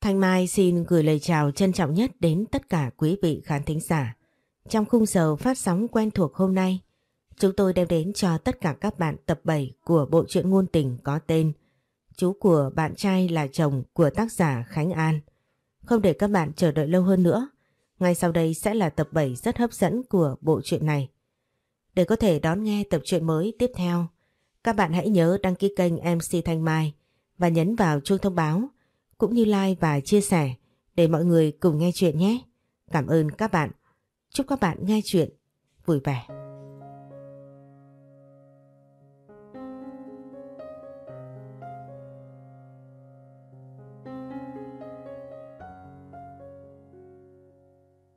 Thanh Mai xin gửi lời chào trân trọng nhất đến tất cả quý vị khán thính giả. Trong khung giờ phát sóng quen thuộc hôm nay, chúng tôi đem đến cho tất cả các bạn tập 7 của bộ truyện ngôn tình có tên Chú của bạn trai là chồng của tác giả Khánh An. Không để các bạn chờ đợi lâu hơn nữa, ngay sau đây sẽ là tập 7 rất hấp dẫn của bộ truyện này. Để có thể đón nghe tập truyện mới tiếp theo, các bạn hãy nhớ đăng ký kênh MC Thanh Mai và nhấn vào chuông thông báo cũng như like và chia sẻ để mọi người cùng nghe chuyện nhé. Cảm ơn các bạn. Chúc các bạn nghe chuyện vui vẻ.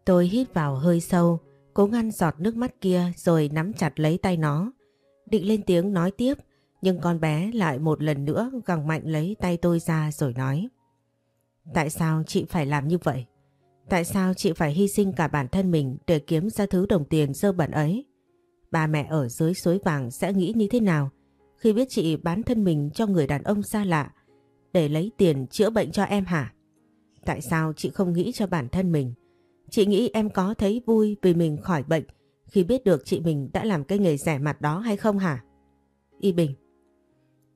Tôi hít vào hơi sâu, cố ngăn giọt nước mắt kia rồi nắm chặt lấy tay nó. Định lên tiếng nói tiếp, nhưng con bé lại một lần nữa gằng mạnh lấy tay tôi ra rồi nói. Tại sao chị phải làm như vậy? Tại sao chị phải hy sinh cả bản thân mình để kiếm ra thứ đồng tiền dơ bẩn ấy? Ba mẹ ở dưới suối vàng sẽ nghĩ như thế nào khi biết chị bán thân mình cho người đàn ông xa lạ để lấy tiền chữa bệnh cho em hả? Tại sao chị không nghĩ cho bản thân mình? Chị nghĩ em có thấy vui vì mình khỏi bệnh khi biết được chị mình đã làm cái nghề rẻ mặt đó hay không hả? Y Bình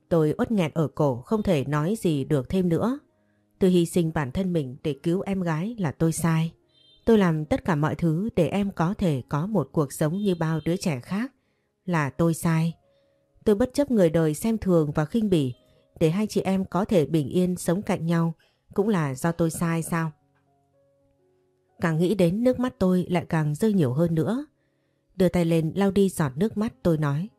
Tôi uất nghẹt ở cổ, không thể nói gì được thêm nữa. Tôi hy sinh bản thân mình để cứu em gái là tôi sai. Tôi làm tất cả mọi thứ để em có thể có một cuộc sống như bao đứa trẻ khác. Là tôi sai. Tôi bất chấp người đời xem thường và khinh bỉ để hai chị em có thể bình yên sống cạnh nhau cũng là do tôi sai sao? Càng nghĩ đến nước mắt tôi lại càng rơi nhiều hơn nữa. Đưa tay lên lau đi giọt nước mắt tôi nói.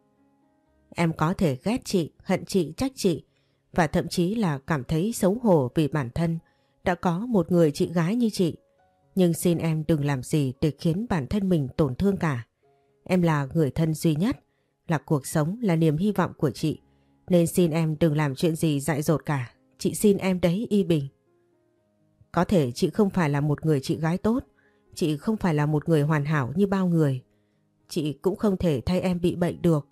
Em có thể ghét chị, hận chị, trách chị và thậm chí là cảm thấy xấu hổ vì bản thân đã có một người chị gái như chị. Nhưng xin em đừng làm gì để khiến bản thân mình tổn thương cả. Em là người thân duy nhất, là cuộc sống, là niềm hy vọng của chị. Nên xin em đừng làm chuyện gì dại dột cả. Chị xin em đấy Y Bình. Có thể chị không phải là một người chị gái tốt, chị không phải là một người hoàn hảo như bao người. Chị cũng không thể thay em bị bệnh được.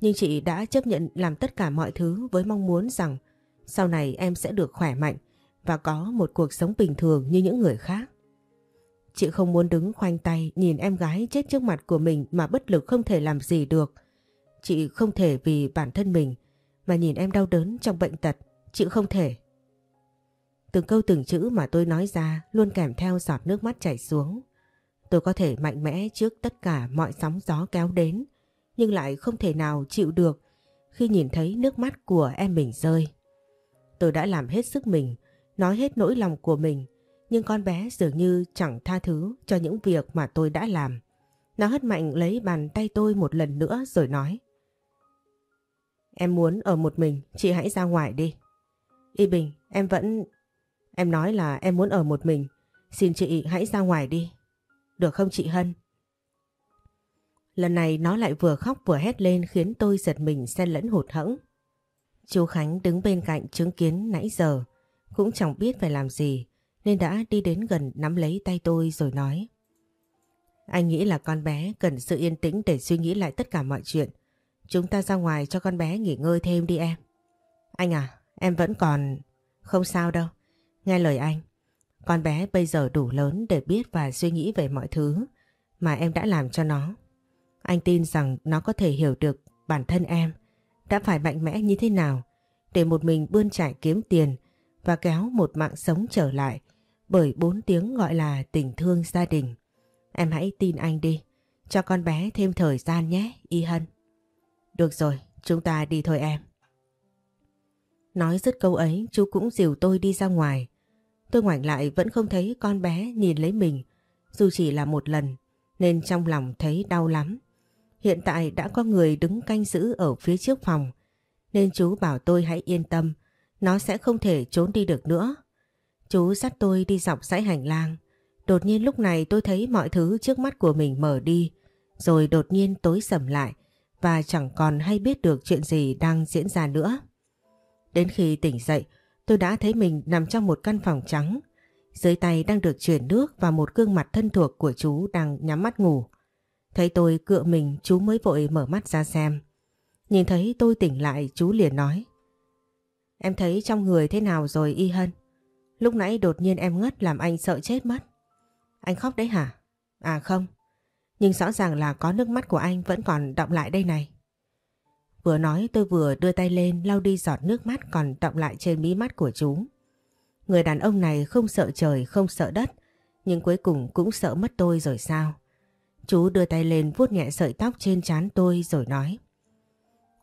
Nhưng chị đã chấp nhận làm tất cả mọi thứ với mong muốn rằng sau này em sẽ được khỏe mạnh và có một cuộc sống bình thường như những người khác. Chị không muốn đứng khoanh tay nhìn em gái chết trước mặt của mình mà bất lực không thể làm gì được. Chị không thể vì bản thân mình mà nhìn em đau đớn trong bệnh tật. Chị không thể. Từng câu từng chữ mà tôi nói ra luôn kèm theo giọt nước mắt chảy xuống. Tôi có thể mạnh mẽ trước tất cả mọi sóng gió kéo đến nhưng lại không thể nào chịu được khi nhìn thấy nước mắt của em mình rơi. Tôi đã làm hết sức mình, nói hết nỗi lòng của mình, nhưng con bé dường như chẳng tha thứ cho những việc mà tôi đã làm. Nó hất mạnh lấy bàn tay tôi một lần nữa rồi nói. Em muốn ở một mình, chị hãy ra ngoài đi. Y Bình, em vẫn... Em nói là em muốn ở một mình, xin chị hãy ra ngoài đi. Được không chị Hân? Lần này nó lại vừa khóc vừa hét lên khiến tôi giật mình xen lẫn hụt hẫng. Chú Khánh đứng bên cạnh chứng kiến nãy giờ, cũng chẳng biết phải làm gì nên đã đi đến gần nắm lấy tay tôi rồi nói. Anh nghĩ là con bé cần sự yên tĩnh để suy nghĩ lại tất cả mọi chuyện. Chúng ta ra ngoài cho con bé nghỉ ngơi thêm đi em. Anh à, em vẫn còn... Không sao đâu. Nghe lời anh. Con bé bây giờ đủ lớn để biết và suy nghĩ về mọi thứ mà em đã làm cho nó. Anh tin rằng nó có thể hiểu được bản thân em đã phải mạnh mẽ như thế nào để một mình bươn trải kiếm tiền và kéo một mạng sống trở lại bởi bốn tiếng gọi là tình thương gia đình. Em hãy tin anh đi, cho con bé thêm thời gian nhé, Y Hân. Được rồi, chúng ta đi thôi em. Nói dứt câu ấy, chú cũng dìu tôi đi ra ngoài. Tôi ngoảnh lại vẫn không thấy con bé nhìn lấy mình, dù chỉ là một lần, nên trong lòng thấy đau lắm. Hiện tại đã có người đứng canh giữ ở phía trước phòng, nên chú bảo tôi hãy yên tâm, nó sẽ không thể trốn đi được nữa. Chú dắt tôi đi dọc dãy hành lang. Đột nhiên lúc này tôi thấy mọi thứ trước mắt của mình mở đi, rồi đột nhiên tối sầm lại và chẳng còn hay biết được chuyện gì đang diễn ra nữa. Đến khi tỉnh dậy, tôi đã thấy mình nằm trong một căn phòng trắng. Dưới tay đang được chuyển nước và một gương mặt thân thuộc của chú đang nhắm mắt ngủ. Thấy tôi cựa mình, chú mới vội mở mắt ra xem. Nhìn thấy tôi tỉnh lại, chú liền nói. Em thấy trong người thế nào rồi, Y Hân? Lúc nãy đột nhiên em ngất, làm anh sợ chết mất. Anh khóc đấy hả? À không. Nhưng rõ ràng là có nước mắt của anh vẫn còn động lại đây này. Vừa nói, tôi vừa đưa tay lên, lau đi giọt nước mắt còn động lại trên mí mắt của chú. Người đàn ông này không sợ trời, không sợ đất, nhưng cuối cùng cũng sợ mất tôi rồi sao? Chú đưa tay lên vuốt nhẹ sợi tóc trên trán tôi rồi nói.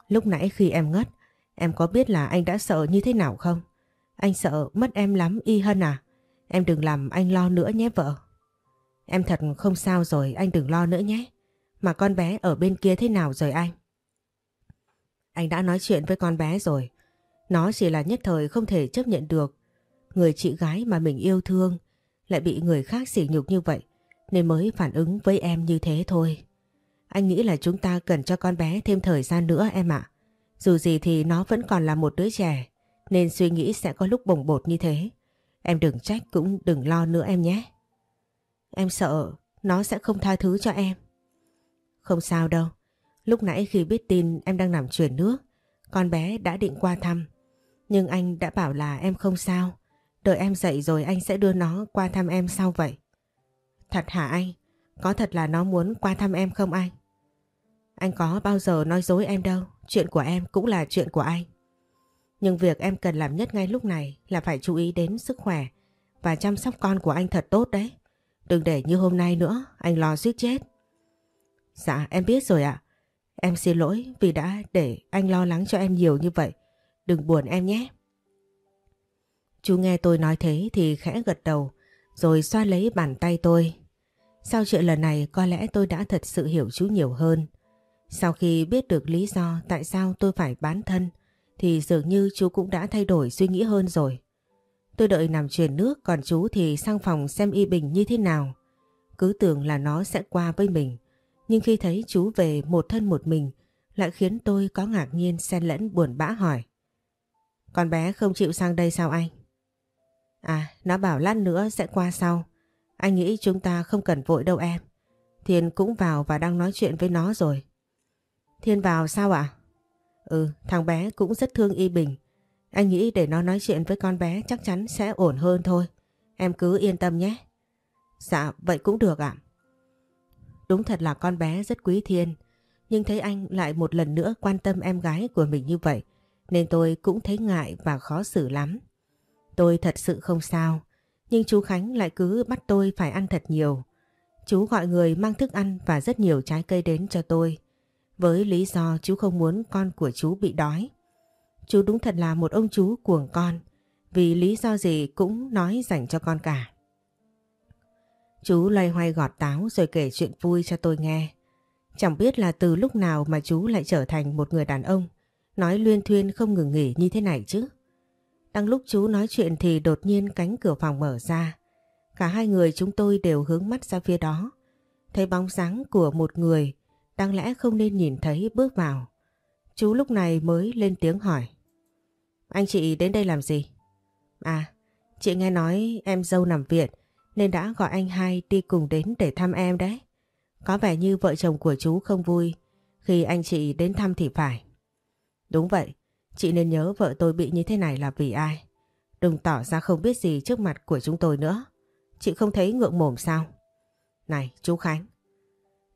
Lúc nãy khi em ngất, em có biết là anh đã sợ như thế nào không? Anh sợ mất em lắm y hân à? Em đừng làm anh lo nữa nhé vợ. Em thật không sao rồi, anh đừng lo nữa nhé. Mà con bé ở bên kia thế nào rồi anh? Anh đã nói chuyện với con bé rồi. Nó chỉ là nhất thời không thể chấp nhận được. Người chị gái mà mình yêu thương lại bị người khác sỉ nhục như vậy nên mới phản ứng với em như thế thôi. Anh nghĩ là chúng ta cần cho con bé thêm thời gian nữa em ạ. Dù gì thì nó vẫn còn là một đứa trẻ nên suy nghĩ sẽ có lúc bồng bột như thế. Em đừng trách cũng đừng lo nữa em nhé. Em sợ nó sẽ không tha thứ cho em. Không sao đâu. Lúc nãy khi biết tin em đang nằm chuyển nước, con bé đã định qua thăm. Nhưng anh đã bảo là em không sao. Đợi em dậy rồi anh sẽ đưa nó qua thăm em sau vậy. Thật hả anh? Có thật là nó muốn qua thăm em không anh? Anh có bao giờ nói dối em đâu. Chuyện của em cũng là chuyện của anh. Nhưng việc em cần làm nhất ngay lúc này là phải chú ý đến sức khỏe và chăm sóc con của anh thật tốt đấy. Đừng để như hôm nay nữa, anh lo suýt chết. Dạ, em biết rồi ạ. Em xin lỗi vì đã để anh lo lắng cho em nhiều như vậy. Đừng buồn em nhé. Chú nghe tôi nói thế thì khẽ gật đầu rồi xoa lấy bàn tay tôi. Sau chuyện lần này có lẽ tôi đã thật sự hiểu chú nhiều hơn. Sau khi biết được lý do tại sao tôi phải bán thân thì dường như chú cũng đã thay đổi suy nghĩ hơn rồi. Tôi đợi nằm truyền nước còn chú thì sang phòng xem y bình như thế nào. Cứ tưởng là nó sẽ qua với mình. Nhưng khi thấy chú về một thân một mình lại khiến tôi có ngạc nhiên xen lẫn buồn bã hỏi. Con bé không chịu sang đây sao anh? À, nó bảo lát nữa sẽ qua sau. Anh nghĩ chúng ta không cần vội đâu em. Thiên cũng vào và đang nói chuyện với nó rồi. Thiên vào sao ạ? Ừ, thằng bé cũng rất thương Y Bình. Anh nghĩ để nó nói chuyện với con bé chắc chắn sẽ ổn hơn thôi. Em cứ yên tâm nhé. Dạ, vậy cũng được ạ. Đúng thật là con bé rất quý Thiên. Nhưng thấy anh lại một lần nữa quan tâm em gái của mình như vậy. Nên tôi cũng thấy ngại và khó xử lắm. Tôi thật sự không sao, nhưng chú Khánh lại cứ bắt tôi phải ăn thật nhiều. Chú gọi người mang thức ăn và rất nhiều trái cây đến cho tôi, với lý do chú không muốn con của chú bị đói. Chú đúng thật là một ông chú cuồng con, vì lý do gì cũng nói dành cho con cả. Chú loay hoay gọt táo rồi kể chuyện vui cho tôi nghe. Chẳng biết là từ lúc nào mà chú lại trở thành một người đàn ông, nói luyên thuyên không ngừng nghỉ như thế này chứ. Đang lúc chú nói chuyện thì đột nhiên cánh cửa phòng mở ra. Cả hai người chúng tôi đều hướng mắt ra phía đó. Thấy bóng dáng của một người đáng lẽ không nên nhìn thấy bước vào. Chú lúc này mới lên tiếng hỏi. Anh chị đến đây làm gì? À, chị nghe nói em dâu nằm viện nên đã gọi anh hai đi cùng đến để thăm em đấy. Có vẻ như vợ chồng của chú không vui khi anh chị đến thăm thì phải. Đúng vậy, Chị nên nhớ vợ tôi bị như thế này là vì ai. Đừng tỏ ra không biết gì trước mặt của chúng tôi nữa. Chị không thấy ngượng mồm sao? Này chú Khánh.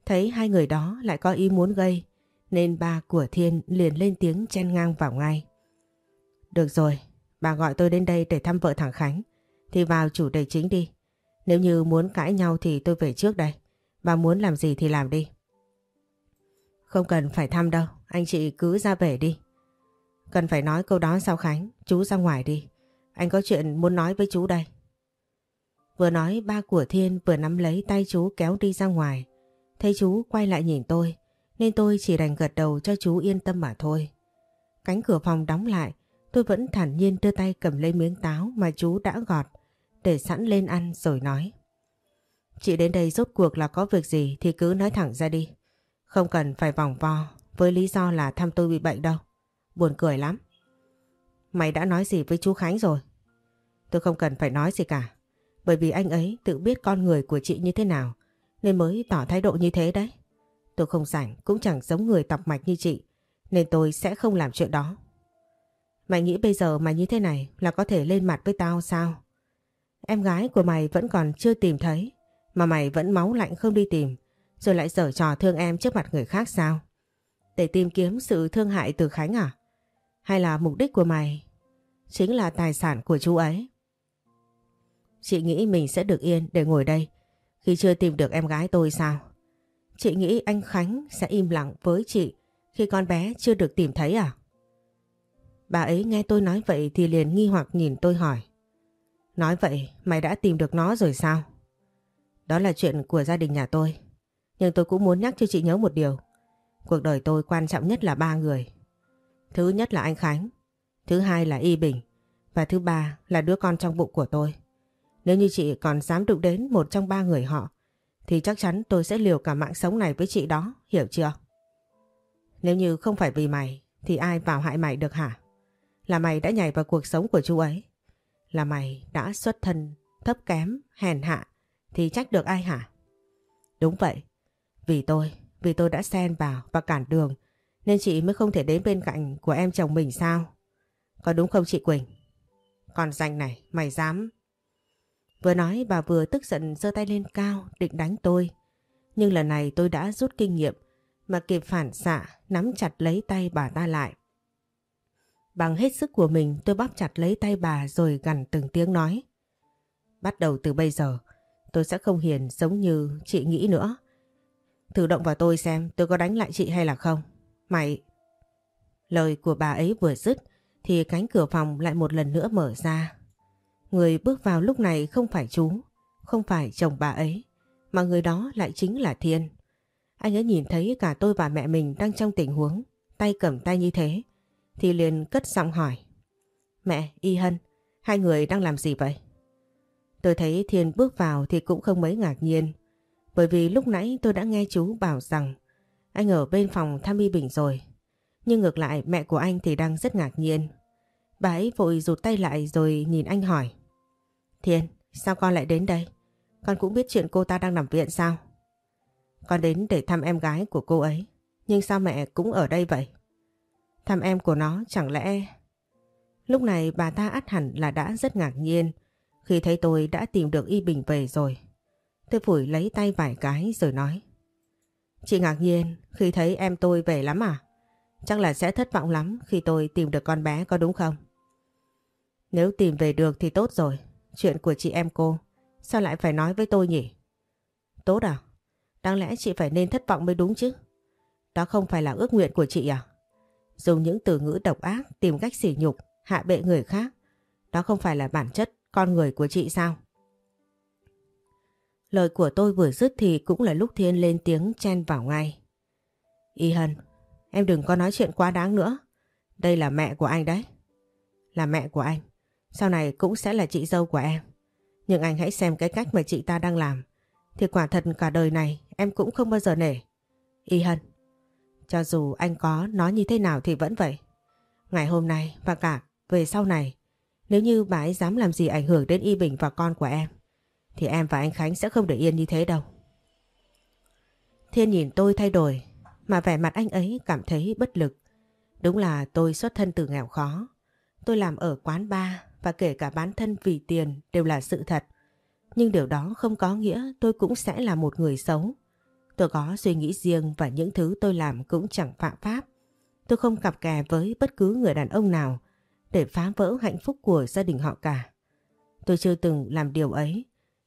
Thấy hai người đó lại có ý muốn gây nên ba của Thiên liền lên tiếng chen ngang vào ngay. Được rồi, bà gọi tôi đến đây để thăm vợ thằng Khánh thì vào chủ đề chính đi. Nếu như muốn cãi nhau thì tôi về trước đây. Bà muốn làm gì thì làm đi. Không cần phải thăm đâu, anh chị cứ ra về đi. Cần phải nói câu đó sao Khánh? Chú ra ngoài đi. Anh có chuyện muốn nói với chú đây. Vừa nói, ba của Thiên vừa nắm lấy tay chú kéo đi ra ngoài. Thấy chú quay lại nhìn tôi, nên tôi chỉ đành gật đầu cho chú yên tâm mà thôi. Cánh cửa phòng đóng lại, tôi vẫn thản nhiên đưa tay cầm lấy miếng táo mà chú đã gọt, để sẵn lên ăn rồi nói. Chị đến đây rốt cuộc là có việc gì thì cứ nói thẳng ra đi. Không cần phải vòng vo, với lý do là thăm tôi bị bệnh đâu. Buồn cười lắm. Mày đã nói gì với chú Khánh rồi? Tôi không cần phải nói gì cả. Bởi vì anh ấy tự biết con người của chị như thế nào nên mới tỏ thái độ như thế đấy. Tôi không rảnh cũng chẳng giống người tọc mạch như chị nên tôi sẽ không làm chuyện đó. Mày nghĩ bây giờ mày như thế này là có thể lên mặt với tao sao? Em gái của mày vẫn còn chưa tìm thấy, mà mày vẫn máu lạnh không đi tìm, rồi lại dở trò thương em trước mặt người khác sao? Để tìm kiếm sự thương hại từ Khánh à? Hay là mục đích của mày chính là tài sản của chú ấy? Chị nghĩ mình sẽ được yên để ngồi đây khi chưa tìm được em gái tôi sao? Chị nghĩ anh Khánh sẽ im lặng với chị khi con bé chưa được tìm thấy à? Bà ấy nghe tôi nói vậy thì liền nghi hoặc nhìn tôi hỏi. Nói vậy, mày đã tìm được nó rồi sao? Đó là chuyện của gia đình nhà tôi. Nhưng tôi cũng muốn nhắc cho chị nhớ một điều. Cuộc đời tôi quan trọng nhất là ba người. Thứ nhất là anh Khánh. Thứ hai là Y Bình. Và thứ ba là đứa con trong bụng của tôi. Nếu như chị còn dám đụng đến một trong ba người họ thì chắc chắn tôi sẽ liều cả mạng sống này với chị đó, hiểu chưa? Nếu như không phải vì mày thì ai vào hại mày được hả? Là mày đã nhảy vào cuộc sống của chú ấy. Là mày đã xuất thân thấp kém, hèn hạ thì trách được ai hả? Đúng vậy. Vì tôi, vì tôi đã xen vào và cản đường nên chị mới không thể đến bên cạnh của em chồng mình sao? Có đúng không chị Quỳnh? Còn danh này, mày dám... Vừa nói bà vừa tức giận giơ tay lên cao định đánh tôi. Nhưng lần này tôi đã rút kinh nghiệm mà kịp phản xạ nắm chặt lấy tay bà ta lại. Bằng hết sức của mình tôi bóp chặt lấy tay bà rồi gằn từng tiếng nói. Bắt đầu từ bây giờ tôi sẽ không hiền giống như chị nghĩ nữa. Thử động vào tôi xem tôi có đánh lại chị hay là không. Mày... Lời của bà ấy vừa dứt thì cánh cửa phòng lại một lần nữa mở ra. Người bước vào lúc này không phải chú, không phải chồng bà ấy, mà người đó lại chính là Thiên. Anh ấy nhìn thấy cả tôi và mẹ mình đang trong tình huống, tay cầm tay như thế, thì liền cất giọng hỏi. Mẹ, Y Hân, hai người đang làm gì vậy? Tôi thấy Thiên bước vào thì cũng không mấy ngạc nhiên, bởi vì lúc nãy tôi đã nghe chú bảo rằng anh ở bên phòng thăm Y Bình rồi. Nhưng ngược lại mẹ của anh thì đang rất ngạc nhiên. Bà ấy vội rụt tay lại rồi nhìn anh hỏi. Thiên, sao con lại đến đây? Con cũng biết chuyện cô ta đang nằm viện sao? Con đến để thăm em gái của cô ấy. Nhưng sao mẹ cũng ở đây vậy? Thăm em của nó chẳng lẽ... Lúc này bà ta át hẳn là đã rất ngạc nhiên khi thấy tôi đã tìm được Y Bình về rồi. Tôi phủi lấy tay vài cái rồi nói. Chị ngạc nhiên khi thấy em tôi về lắm à? Chắc là sẽ thất vọng lắm khi tôi tìm được con bé có đúng không? Nếu tìm về được thì tốt rồi. Chuyện của chị em cô sao lại phải nói với tôi nhỉ? Tốt à? Đáng lẽ chị phải nên thất vọng mới đúng chứ? Đó không phải là ước nguyện của chị à? Dùng những từ ngữ độc ác tìm cách sỉ nhục, hạ bệ người khác. Đó không phải là bản chất con người của chị sao? Lời của tôi vừa dứt thì cũng là lúc Thiên lên tiếng chen vào ngay. Y Hân, em đừng có nói chuyện quá đáng nữa. Đây là mẹ của anh đấy. Là mẹ của anh. Sau này cũng sẽ là chị dâu của em. Nhưng anh hãy xem cái cách mà chị ta đang làm. Thì quả thật cả đời này em cũng không bao giờ nể. Y Hân, cho dù anh có nói như thế nào thì vẫn vậy. Ngày hôm nay và cả về sau này, nếu như bà ấy dám làm gì ảnh hưởng đến Y Bình và con của em, thì em và anh Khánh sẽ không để yên như thế đâu. Thiên nhìn tôi thay đổi, mà vẻ mặt anh ấy cảm thấy bất lực. Đúng là tôi xuất thân từ nghèo khó. Tôi làm ở quán bar và kể cả bán thân vì tiền đều là sự thật. Nhưng điều đó không có nghĩa tôi cũng sẽ là một người xấu. Tôi có suy nghĩ riêng và những thứ tôi làm cũng chẳng phạm pháp. Tôi không cặp kè với bất cứ người đàn ông nào để phá vỡ hạnh phúc của gia đình họ cả. Tôi chưa từng làm điều ấy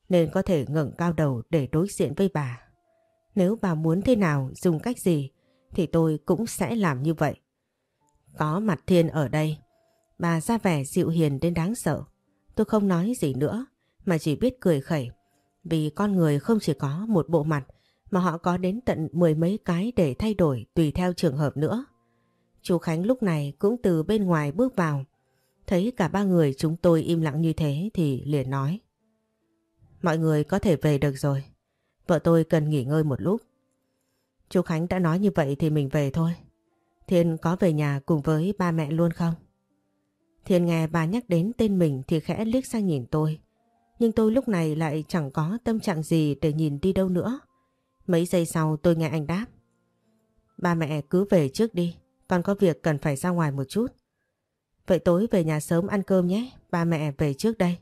nên có thể ngẩng cao đầu để đối diện với bà. Nếu bà muốn thế nào, dùng cách gì thì tôi cũng sẽ làm như vậy. Có mặt thiên ở đây, bà ra vẻ dịu hiền đến đáng sợ. Tôi không nói gì nữa mà chỉ biết cười khẩy vì con người không chỉ có một bộ mặt mà họ có đến tận mười mấy cái để thay đổi tùy theo trường hợp nữa. Chú Khánh lúc này cũng từ bên ngoài bước vào. Thấy cả ba người chúng tôi im lặng như thế thì liền nói. Mọi người có thể về được rồi. Vợ tôi cần nghỉ ngơi một lúc. Chú Khánh đã nói như vậy thì mình về thôi. Thiên có về nhà cùng với ba mẹ luôn không? Thiên nghe bà nhắc đến tên mình thì khẽ liếc sang nhìn tôi. Nhưng tôi lúc này lại chẳng có tâm trạng gì để nhìn đi đâu nữa. Mấy giây sau tôi nghe anh đáp. Ba mẹ cứ về trước đi, con có việc cần phải ra ngoài một chút. Vậy tối về nhà sớm ăn cơm nhé, ba mẹ về trước đây.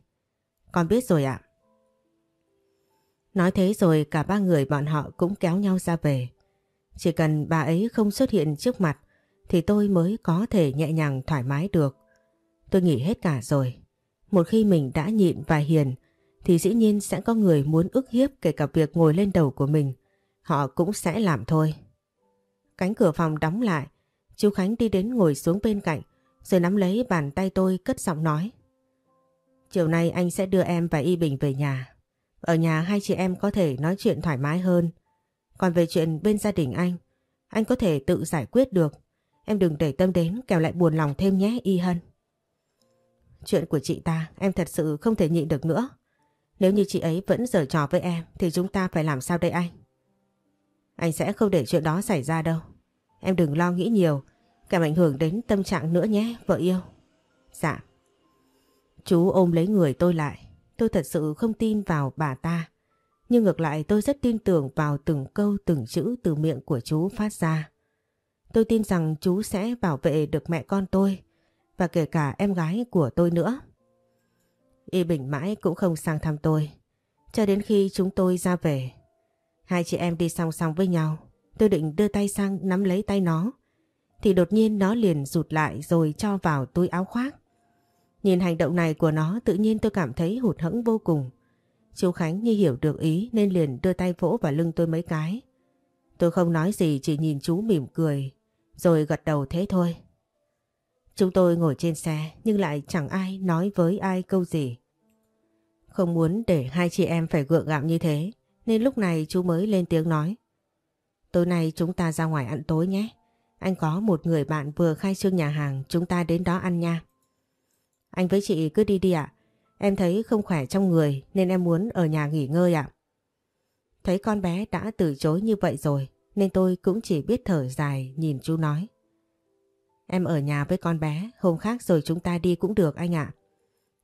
con biết rồi ạ. Nói thế rồi cả ba người bọn họ cũng kéo nhau ra về. Chỉ cần bà ấy không xuất hiện trước mặt, thì tôi mới có thể nhẹ nhàng thoải mái được. Tôi nghỉ hết cả rồi. Một khi mình đã nhịn và hiền, thì dĩ nhiên sẽ có người muốn ức hiếp kể cả việc ngồi lên đầu của mình. Họ cũng sẽ làm thôi. Cánh cửa phòng đóng lại. Chú Khánh đi đến ngồi xuống bên cạnh, rồi nắm lấy bàn tay tôi cất giọng nói. Chiều nay anh sẽ đưa em và Y Bình về nhà. Ở nhà hai chị em có thể nói chuyện thoải mái hơn. Còn về chuyện bên gia đình anh, anh có thể tự giải quyết được. Em đừng để tâm đến kẻo lại buồn lòng thêm nhé Y Hân. Chuyện của chị ta em thật sự không thể nhịn được nữa. Nếu như chị ấy vẫn giở trò với em thì chúng ta phải làm sao đây anh? Anh sẽ không để chuyện đó xảy ra đâu. Em đừng lo nghĩ nhiều, kẻo ảnh hưởng đến tâm trạng nữa nhé, vợ yêu. Dạ. Chú ôm lấy người tôi lại. Tôi thật sự không tin vào bà ta. Nhưng ngược lại tôi rất tin tưởng vào từng câu từng chữ từ miệng của chú phát ra. Tôi tin rằng chú sẽ bảo vệ được mẹ con tôi và kể cả em gái của tôi nữa. Y Bình mãi cũng không sang thăm tôi. Cho đến khi chúng tôi ra về, hai chị em đi song song với nhau. Tôi định đưa tay sang nắm lấy tay nó. Thì đột nhiên nó liền rụt lại rồi cho vào túi áo khoác. Nhìn hành động này của nó, tự nhiên tôi cảm thấy hụt hẫng vô cùng. Chú Khánh như hiểu được ý nên liền đưa tay vỗ vào lưng tôi mấy cái. Tôi không nói gì, chỉ nhìn chú mỉm cười, rồi gật đầu thế thôi. Chúng tôi ngồi trên xe, nhưng lại chẳng ai nói với ai câu gì. Không muốn để hai chị em phải gượng gạo như thế, nên lúc này chú mới lên tiếng nói. Tối nay chúng ta ra ngoài ăn tối nhé. Anh có một người bạn vừa khai trương nhà hàng, chúng ta đến đó ăn nha. Anh với chị cứ đi đi ạ. Em thấy không khỏe trong người nên em muốn ở nhà nghỉ ngơi ạ. Thấy con bé đã từ chối như vậy rồi nên tôi cũng chỉ biết thở dài nhìn chú nói. Em ở nhà với con bé, hôm khác rồi chúng ta đi cũng được anh ạ.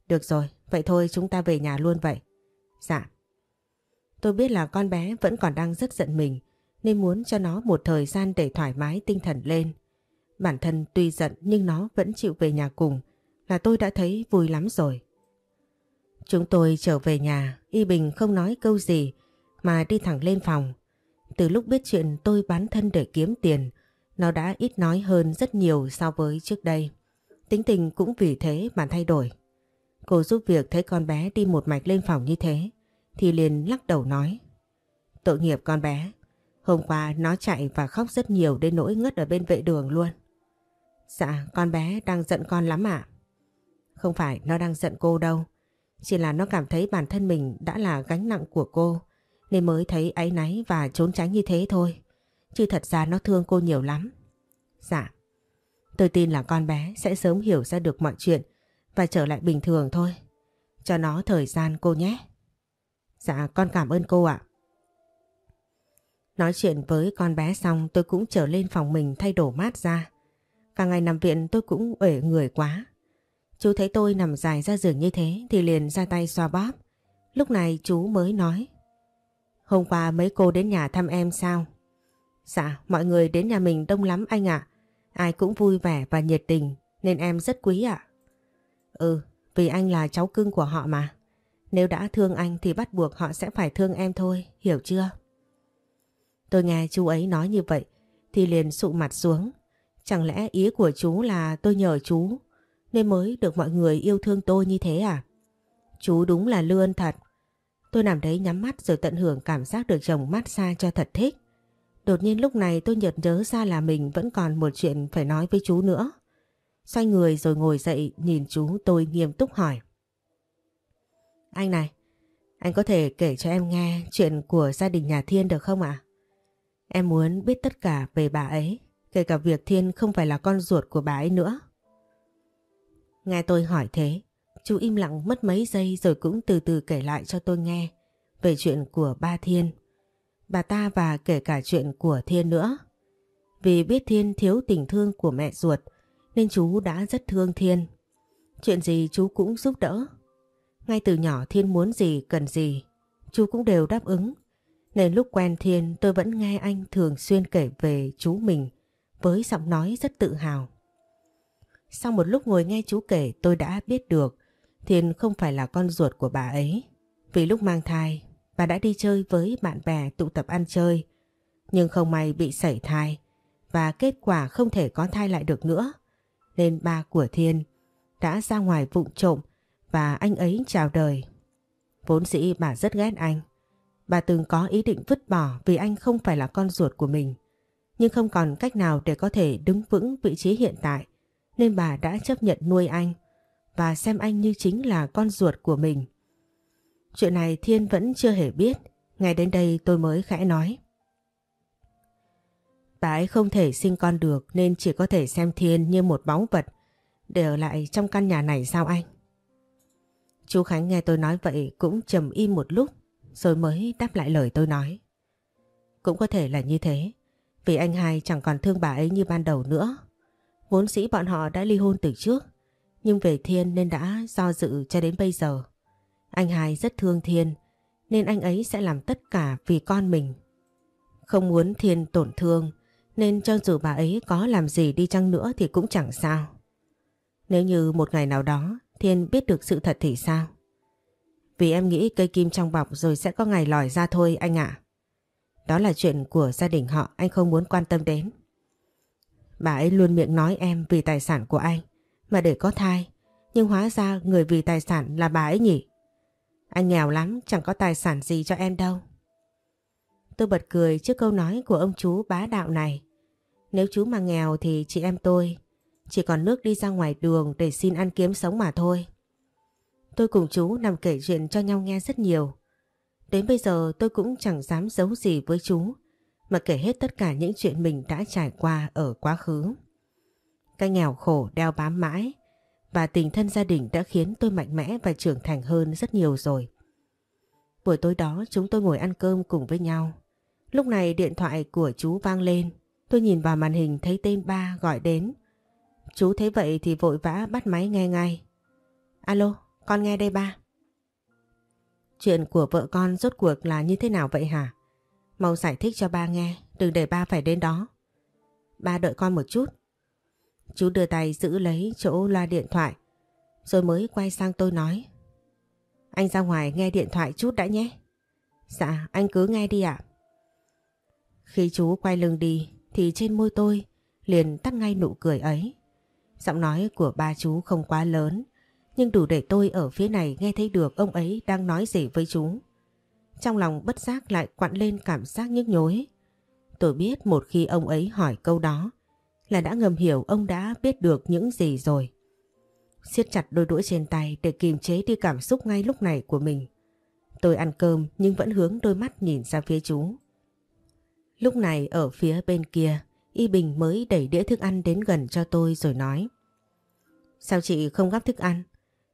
Được rồi, vậy thôi chúng ta về nhà luôn vậy. Dạ. Tôi biết là con bé vẫn còn đang rất giận mình nên muốn cho nó một thời gian để thoải mái tinh thần lên. Bản thân tuy giận nhưng nó vẫn chịu về nhà cùng là tôi đã thấy vui lắm rồi. Chúng tôi trở về nhà, Y Bình không nói câu gì mà đi thẳng lên phòng. Từ lúc biết chuyện tôi bán thân để kiếm tiền, nó đã ít nói hơn rất nhiều so với trước đây. Tính tình cũng vì thế mà thay đổi. Cô giúp việc thấy con bé đi một mạch lên phòng như thế, thì liền lắc đầu nói. Tội nghiệp con bé, hôm qua nó chạy và khóc rất nhiều đến nỗi ngất ở bên vệ đường luôn. Dạ, con bé đang giận con lắm ạ. Không phải nó đang giận cô đâu, chỉ là nó cảm thấy bản thân mình đã là gánh nặng của cô, nên mới thấy áy náy và trốn tránh như thế thôi. Chứ thật ra nó thương cô nhiều lắm. Dạ. Tôi tin là con bé sẽ sớm hiểu ra được mọi chuyện và trở lại bình thường thôi. Cho nó thời gian cô nhé. Dạ con cảm ơn cô ạ. Nói chuyện với con bé xong tôi cũng trở lên phòng mình thay đổ mát ra. Cả ngày nằm viện tôi cũng uể người quá. Chú thấy tôi nằm dài ra giường như thế thì liền ra tay xoa bóp. Lúc này chú mới nói. Hôm qua mấy cô đến nhà thăm em sao? Dạ, mọi người đến nhà mình đông lắm anh ạ. Ai cũng vui vẻ và nhiệt tình nên em rất quý ạ. Ừ, vì anh là cháu cưng của họ mà. Nếu đã thương anh thì bắt buộc họ sẽ phải thương em thôi, hiểu chưa? Tôi nghe chú ấy nói như vậy thì liền sụ mặt xuống. Chẳng lẽ ý của chú là tôi nhờ chú nên mới được mọi người yêu thương tôi như thế à? Chú đúng là lươn thật. Tôi nằm đấy nhắm mắt rồi tận hưởng cảm giác được chồng mát xa cho thật thích. Đột nhiên lúc này tôi nhợt nhớ ra là mình vẫn còn một chuyện phải nói với chú nữa. Xoay người rồi ngồi dậy nhìn chú tôi nghiêm túc hỏi. Anh này, anh có thể kể cho em nghe chuyện của gia đình nhà Thiên được không ạ? Em muốn biết tất cả về bà ấy, kể cả việc Thiên không phải là con ruột của bà ấy nữa. Nghe tôi hỏi thế, chú im lặng mất mấy giây rồi cũng từ từ kể lại cho tôi nghe về chuyện của ba Thiên bà ta và kể cả chuyện của Thiên nữa. Vì biết Thiên thiếu tình thương của mẹ ruột nên chú đã rất thương Thiên. Chuyện gì chú cũng giúp đỡ. Ngay từ nhỏ Thiên muốn gì cần gì chú cũng đều đáp ứng. Nên lúc quen Thiên tôi vẫn nghe anh thường xuyên kể về chú mình với giọng nói rất tự hào. Sau một lúc ngồi nghe chú kể tôi đã biết được Thiên không phải là con ruột của bà ấy. Vì lúc mang thai, bà đã đi chơi với bạn bè tụ tập ăn chơi. Nhưng không may bị sảy thai và kết quả không thể có thai lại được nữa. Nên ba của Thiên đã ra ngoài vụng trộm và anh ấy chào đời. Vốn dĩ bà rất ghét anh. Bà từng có ý định vứt bỏ vì anh không phải là con ruột của mình. Nhưng không còn cách nào để có thể đứng vững vị trí hiện tại nên bà đã chấp nhận nuôi anh và xem anh như chính là con ruột của mình. Chuyện này Thiên vẫn chưa hề biết, ngay đến đây tôi mới khẽ nói. Bà ấy không thể sinh con được nên chỉ có thể xem Thiên như một báu vật để ở lại trong căn nhà này sao anh? Chú Khánh nghe tôi nói vậy cũng trầm im một lúc rồi mới đáp lại lời tôi nói. Cũng có thể là như thế, vì anh hai chẳng còn thương bà ấy như ban đầu nữa. Vốn sĩ bọn họ đã ly hôn từ trước, nhưng về Thiên nên đã do dự cho đến bây giờ. Anh hai rất thương Thiên, nên anh ấy sẽ làm tất cả vì con mình. Không muốn Thiên tổn thương, nên cho dù bà ấy có làm gì đi chăng nữa thì cũng chẳng sao. Nếu như một ngày nào đó Thiên biết được sự thật thì sao? Vì em nghĩ cây kim trong bọc rồi sẽ có ngày lòi ra thôi anh ạ. Đó là chuyện của gia đình họ anh không muốn quan tâm đến. Bà ấy luôn miệng nói em vì tài sản của anh, mà để có thai. Nhưng hóa ra người vì tài sản là bà ấy nhỉ? Anh nghèo lắm, chẳng có tài sản gì cho em đâu. Tôi bật cười trước câu nói của ông chú bá đạo này. Nếu chú mà nghèo thì chị em tôi chỉ còn nước đi ra ngoài đường để xin ăn kiếm sống mà thôi. Tôi cùng chú nằm kể chuyện cho nhau nghe rất nhiều. Đến bây giờ tôi cũng chẳng dám giấu gì với chú mà kể hết tất cả những chuyện mình đã trải qua ở quá khứ. Cái nghèo khổ đeo bám mãi và tình thân gia đình đã khiến tôi mạnh mẽ và trưởng thành hơn rất nhiều rồi. Buổi tối đó chúng tôi ngồi ăn cơm cùng với nhau. Lúc này điện thoại của chú vang lên. Tôi nhìn vào màn hình thấy tên ba gọi đến. Chú thấy vậy thì vội vã bắt máy nghe ngay. Alo, con nghe đây ba. Chuyện của vợ con rốt cuộc là như thế nào vậy hả? Mau giải thích cho ba nghe, đừng để ba phải đến đó. Ba đợi con một chút. Chú đưa tay giữ lấy chỗ loa điện thoại, rồi mới quay sang tôi nói. Anh ra ngoài nghe điện thoại chút đã nhé. Dạ, anh cứ nghe đi ạ. Khi chú quay lưng đi, thì trên môi tôi liền tắt ngay nụ cười ấy. Giọng nói của ba chú không quá lớn, nhưng đủ để tôi ở phía này nghe thấy được ông ấy đang nói gì với chú. Trong lòng bất giác lại quặn lên cảm giác nhức nhối. Tôi biết một khi ông ấy hỏi câu đó là đã ngầm hiểu ông đã biết được những gì rồi. siết chặt đôi đũa trên tay để kìm chế đi cảm xúc ngay lúc này của mình. Tôi ăn cơm nhưng vẫn hướng đôi mắt nhìn sang phía chú. Lúc này ở phía bên kia, Y Bình mới đẩy đĩa thức ăn đến gần cho tôi rồi nói. Sao chị không gắp thức ăn?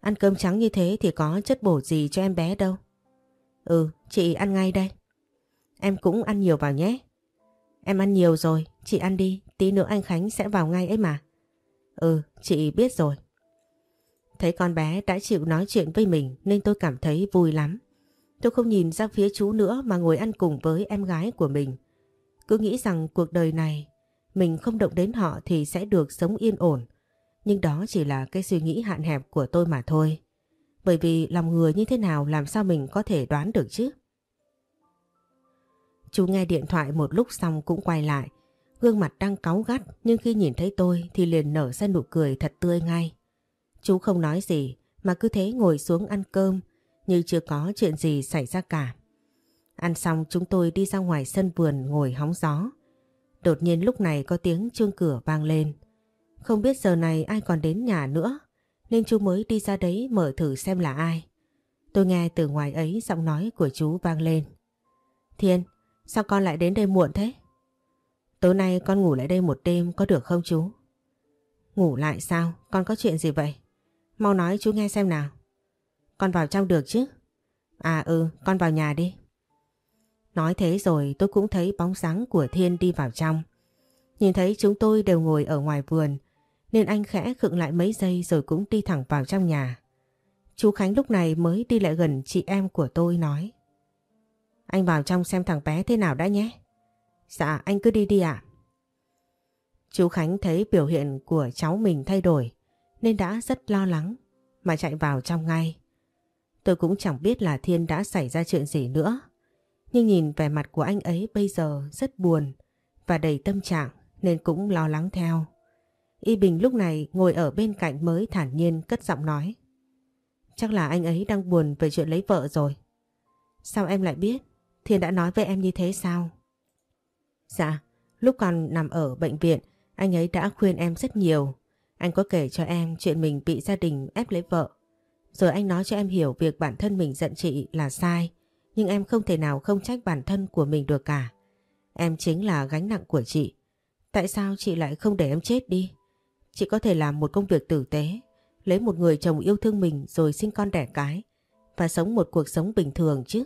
Ăn cơm trắng như thế thì có chất bổ gì cho em bé đâu. Ừ, chị ăn ngay đây. Em cũng ăn nhiều vào nhé. Em ăn nhiều rồi, chị ăn đi, tí nữa anh Khánh sẽ vào ngay ấy mà. Ừ, chị biết rồi. Thấy con bé đã chịu nói chuyện với mình nên tôi cảm thấy vui lắm. Tôi không nhìn ra phía chú nữa mà ngồi ăn cùng với em gái của mình. Cứ nghĩ rằng cuộc đời này mình không động đến họ thì sẽ được sống yên ổn. Nhưng đó chỉ là cái suy nghĩ hạn hẹp của tôi mà thôi. Bởi vì lòng người như thế nào làm sao mình có thể đoán được chứ? Chú nghe điện thoại một lúc xong cũng quay lại. Gương mặt đang cáu gắt, nhưng khi nhìn thấy tôi thì liền nở ra nụ cười thật tươi ngay. Chú không nói gì, mà cứ thế ngồi xuống ăn cơm, như chưa có chuyện gì xảy ra cả. Ăn xong, chúng tôi đi ra ngoài sân vườn ngồi hóng gió. Đột nhiên lúc này có tiếng chuông cửa vang lên. Không biết giờ này ai còn đến nhà nữa nên chú mới đi ra đấy mở thử xem là ai. Tôi nghe từ ngoài ấy giọng nói của chú vang lên. Thiên, sao con lại đến đây muộn thế? Tối nay con ngủ lại đây một đêm có được không chú? Ngủ lại sao? Con có chuyện gì vậy? Mau nói chú nghe xem nào. Con vào trong được chứ? À ừ, con vào nhà đi. Nói thế rồi tôi cũng thấy bóng sáng của Thiên đi vào trong. Nhìn thấy chúng tôi đều ngồi ở ngoài vườn nên anh khẽ khựng lại mấy giây rồi cũng đi thẳng vào trong nhà. Chú Khánh lúc này mới đi lại gần chị em của tôi nói. Anh vào trong xem thằng bé thế nào đã nhé. Dạ anh cứ đi đi ạ. Chú Khánh thấy biểu hiện của cháu mình thay đổi, nên đã rất lo lắng. mà chạy vào trong ngay. Tôi cũng chẳng biết là Thiên đã xảy ra chuyện gì nữa. Nhưng nhìn vẻ mặt của anh ấy bây giờ rất buồn và đầy tâm trạng, nên cũng lo lắng theo. Y Bình lúc này ngồi ở bên cạnh mới thản nhiên cất giọng nói. Chắc là anh ấy đang buồn về chuyện lấy vợ rồi. Sao em lại biết? Thiên đã nói với em như thế sao? Dạ, lúc còn nằm ở bệnh viện, anh ấy đã khuyên em rất nhiều. Anh có kể cho em chuyện mình bị gia đình ép lấy vợ. Rồi anh nói cho em hiểu việc bản thân mình giận chị là sai, nhưng em không thể nào không trách bản thân của mình được cả. Em chính là gánh nặng của chị. Tại sao chị lại không để em chết đi? Chị có thể làm một công việc tử tế, lấy một người chồng yêu thương mình rồi sinh con đẻ cái và sống một cuộc sống bình thường chứ.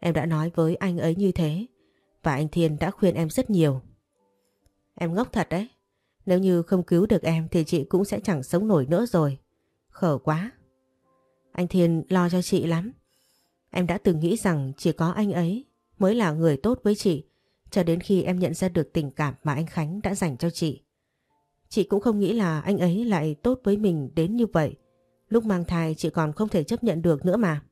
Em đã nói với anh ấy như thế và anh Thiên đã khuyên em rất nhiều. Em ngốc thật đấy. Nếu như không cứu được em thì chị cũng sẽ chẳng sống nổi nữa rồi. Khở quá. Anh Thiên lo cho chị lắm. Em đã từng nghĩ rằng chỉ có anh ấy mới là người tốt với chị cho đến khi em nhận ra được tình cảm mà anh Khánh đã dành cho chị. Chị cũng không nghĩ là anh ấy lại tốt với mình đến như vậy. Lúc mang thai, chị còn không thể chấp nhận được nữa mà.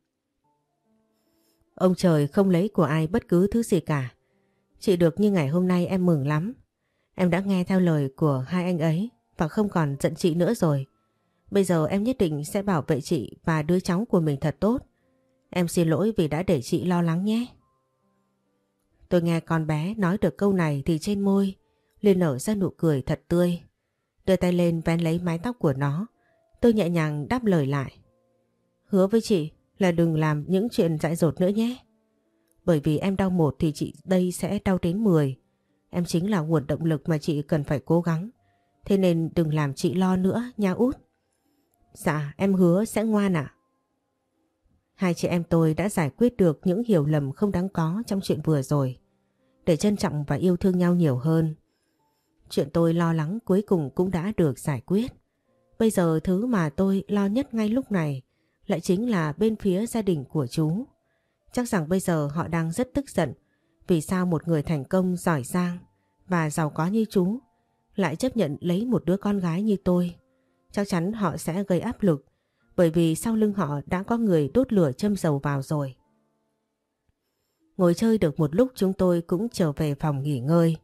Ông trời không lấy của ai bất cứ thứ gì cả. Chị được như ngày hôm nay em mừng lắm. Em đã nghe theo lời của hai anh ấy và không còn giận chị nữa rồi. Bây giờ em nhất định sẽ bảo vệ chị và đứa cháu của mình thật tốt. Em xin lỗi vì đã để chị lo lắng nhé. Tôi nghe con bé nói được câu này thì trên môi, liền nở ra nụ cười thật tươi. Đưa tay lên vén lấy mái tóc của nó. Tôi nhẹ nhàng đáp lời lại. Hứa với chị là đừng làm những chuyện dại dột nữa nhé. Bởi vì em đau một thì chị đây sẽ đau đến 10. Em chính là nguồn động lực mà chị cần phải cố gắng. Thế nên đừng làm chị lo nữa, nha út. Dạ em hứa sẽ ngoan ạ. Hai chị em tôi đã giải quyết được những hiểu lầm không đáng có trong chuyện vừa rồi. Để trân trọng và yêu thương nhau nhiều hơn. Chuyện tôi lo lắng cuối cùng cũng đã được giải quyết. Bây giờ thứ mà tôi lo nhất ngay lúc này lại chính là bên phía gia đình của chú. Chắc rằng bây giờ họ đang rất tức giận vì sao một người thành công giỏi giang và giàu có như chú lại chấp nhận lấy một đứa con gái như tôi. Chắc chắn họ sẽ gây áp lực bởi vì sau lưng họ đã có người đốt lửa châm dầu vào rồi. Ngồi chơi được một lúc chúng tôi cũng trở về phòng nghỉ ngơi.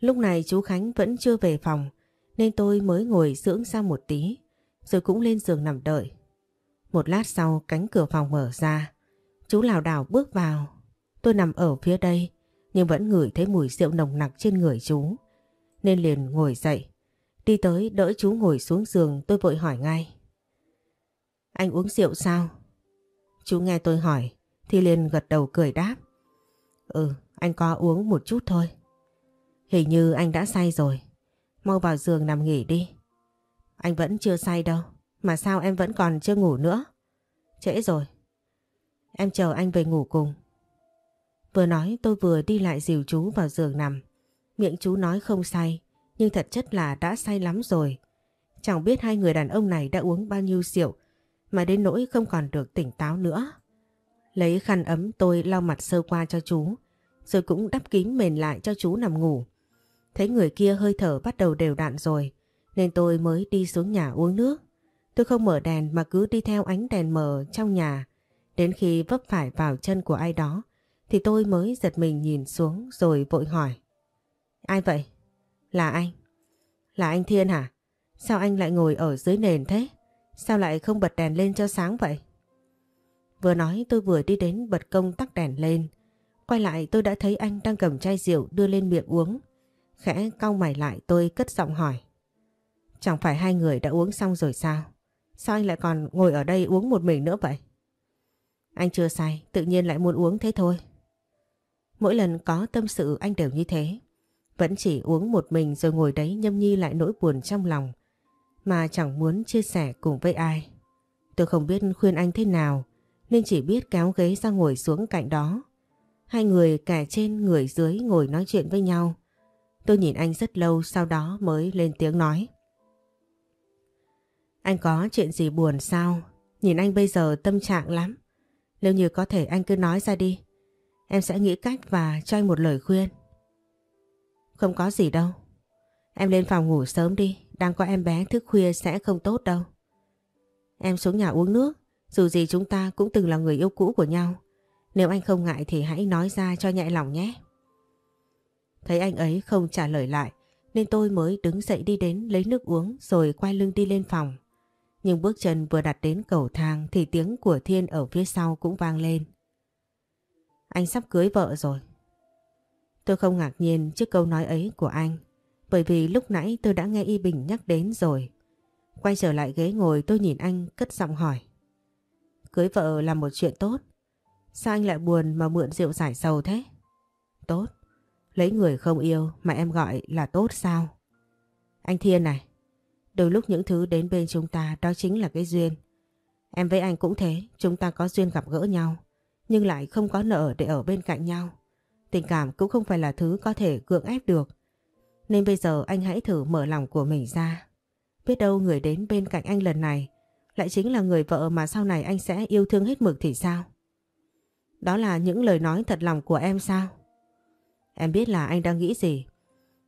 Lúc này chú Khánh vẫn chưa về phòng nên tôi mới ngồi dưỡng ra một tí rồi cũng lên giường nằm đợi. Một lát sau cánh cửa phòng mở ra chú lảo đảo bước vào. Tôi nằm ở phía đây nhưng vẫn ngửi thấy mùi rượu nồng nặc trên người chú nên liền ngồi dậy. Đi tới đỡ chú ngồi xuống giường tôi vội hỏi ngay. Anh uống rượu sao? Chú nghe tôi hỏi thì liền gật đầu cười đáp. Ừ, anh có uống một chút thôi. Hình như anh đã say rồi. Mau vào giường nằm nghỉ đi. Anh vẫn chưa say đâu. Mà sao em vẫn còn chưa ngủ nữa? Trễ rồi. Em chờ anh về ngủ cùng. Vừa nói tôi vừa đi lại dìu chú vào giường nằm. Miệng chú nói không say, nhưng thật chất là đã say lắm rồi. Chẳng biết hai người đàn ông này đã uống bao nhiêu rượu mà đến nỗi không còn được tỉnh táo nữa. Lấy khăn ấm tôi lau mặt sơ qua cho chú, rồi cũng đắp kín mền lại cho chú nằm ngủ. Thấy người kia hơi thở bắt đầu đều đặn rồi, nên tôi mới đi xuống nhà uống nước. Tôi không mở đèn mà cứ đi theo ánh đèn mờ trong nhà. Đến khi vấp phải vào chân của ai đó, thì tôi mới giật mình nhìn xuống rồi vội hỏi. Ai vậy? Là anh. Là anh Thiên hả? Sao anh lại ngồi ở dưới nền thế? Sao lại không bật đèn lên cho sáng vậy? Vừa nói tôi vừa đi đến bật công tắc đèn lên. Quay lại tôi đã thấy anh đang cầm chai rượu đưa lên miệng uống. Khẽ cau mày lại tôi cất giọng hỏi. Chẳng phải hai người đã uống xong rồi sao? Sao anh lại còn ngồi ở đây uống một mình nữa vậy? Anh chưa say, tự nhiên lại muốn uống thế thôi. Mỗi lần có tâm sự anh đều như thế. Vẫn chỉ uống một mình rồi ngồi đấy nhâm nhi lại nỗi buồn trong lòng mà chẳng muốn chia sẻ cùng với ai. Tôi không biết khuyên anh thế nào nên chỉ biết kéo ghế ra ngồi xuống cạnh đó. Hai người kẻ trên người dưới ngồi nói chuyện với nhau. Tôi nhìn anh rất lâu, sau đó mới lên tiếng nói. Anh có chuyện gì buồn sao? Nhìn anh bây giờ tâm trạng lắm. Nếu như có thể anh cứ nói ra đi. Em sẽ nghĩ cách và cho anh một lời khuyên. Không có gì đâu. Em lên phòng ngủ sớm đi. Đang có em bé thức khuya sẽ không tốt đâu. Em xuống nhà uống nước. Dù gì chúng ta cũng từng là người yêu cũ của nhau. Nếu anh không ngại thì hãy nói ra cho nhẹ lòng nhé. Thấy anh ấy không trả lời lại, nên tôi mới đứng dậy đi đến lấy nước uống rồi quay lưng đi lên phòng. Nhưng bước chân vừa đặt đến cầu thang thì tiếng của Thiên ở phía sau cũng vang lên. Anh sắp cưới vợ rồi. Tôi không ngạc nhiên trước câu nói ấy của anh, bởi vì lúc nãy tôi đã nghe Y Bình nhắc đến rồi. Quay trở lại ghế ngồi, tôi nhìn anh cất giọng hỏi. Cưới vợ là một chuyện tốt. Sao anh lại buồn mà mượn rượu giải sầu thế? Tốt. Lấy người không yêu mà em gọi là tốt sao? Anh Thiên này, đôi lúc những thứ đến bên chúng ta đó chính là cái duyên. Em với anh cũng thế, chúng ta có duyên gặp gỡ nhau, nhưng lại không có nợ để ở bên cạnh nhau. Tình cảm cũng không phải là thứ có thể cưỡng ép được. Nên bây giờ anh hãy thử mở lòng của mình ra. Biết đâu người đến bên cạnh anh lần này lại chính là người vợ mà sau này anh sẽ yêu thương hết mực thì sao? Đó là những lời nói thật lòng của em sao? Em biết là anh đang nghĩ gì.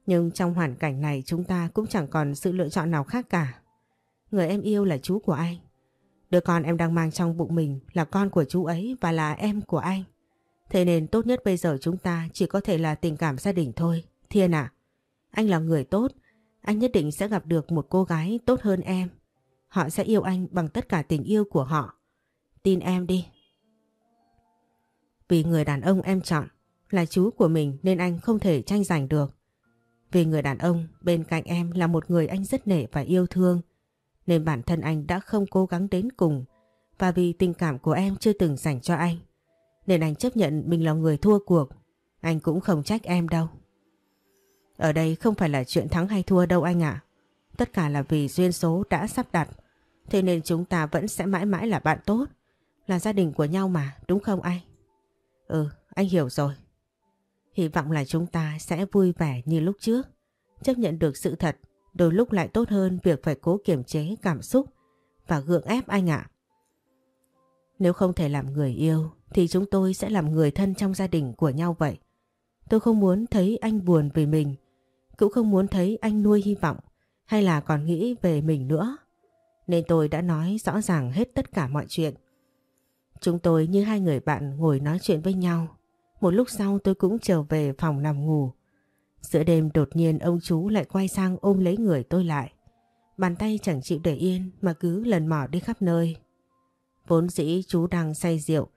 Nhưng trong hoàn cảnh này chúng ta cũng chẳng còn sự lựa chọn nào khác cả. Người em yêu là chú của anh. Đứa con em đang mang trong bụng mình là con của chú ấy và là em của anh. Thế nên tốt nhất bây giờ chúng ta chỉ có thể là tình cảm gia đình thôi. Thiên à, anh là người tốt. Anh nhất định sẽ gặp được một cô gái tốt hơn em. Họ sẽ yêu anh bằng tất cả tình yêu của họ. Tin em đi. Vì người đàn ông em chọn là chú của mình nên anh không thể tranh giành được. Vì người đàn ông bên cạnh em là một người anh rất nể và yêu thương nên bản thân anh đã không cố gắng đến cùng và vì tình cảm của em chưa từng dành cho anh nên anh chấp nhận mình là người thua cuộc. Anh cũng không trách em đâu. Ở đây không phải là chuyện thắng hay thua đâu anh ạ. Tất cả là vì duyên số đã sắp đặt. Thế nên chúng ta vẫn sẽ mãi mãi là bạn tốt. Là gia đình của nhau mà, đúng không anh? Ừ, anh hiểu rồi. Hy vọng là chúng ta sẽ vui vẻ như lúc trước. Chấp nhận được sự thật, đôi lúc lại tốt hơn việc phải cố kiềm chế cảm xúc và gượng ép anh ạ. Nếu không thể làm người yêu thì chúng tôi sẽ làm người thân trong gia đình của nhau vậy. Tôi không muốn thấy anh buồn vì mình, cũng không muốn thấy anh nuôi hy vọng hay là còn nghĩ về mình nữa. Nên tôi đã nói rõ ràng hết tất cả mọi chuyện. Chúng tôi như hai người bạn ngồi nói chuyện với nhau. Một lúc sau tôi cũng trở về phòng nằm ngủ. Giữa đêm đột nhiên ông chú lại quay sang ôm lấy người tôi lại. Bàn tay chẳng chịu để yên mà cứ lần mò đi khắp nơi. Vốn dĩ chú đang say rượu,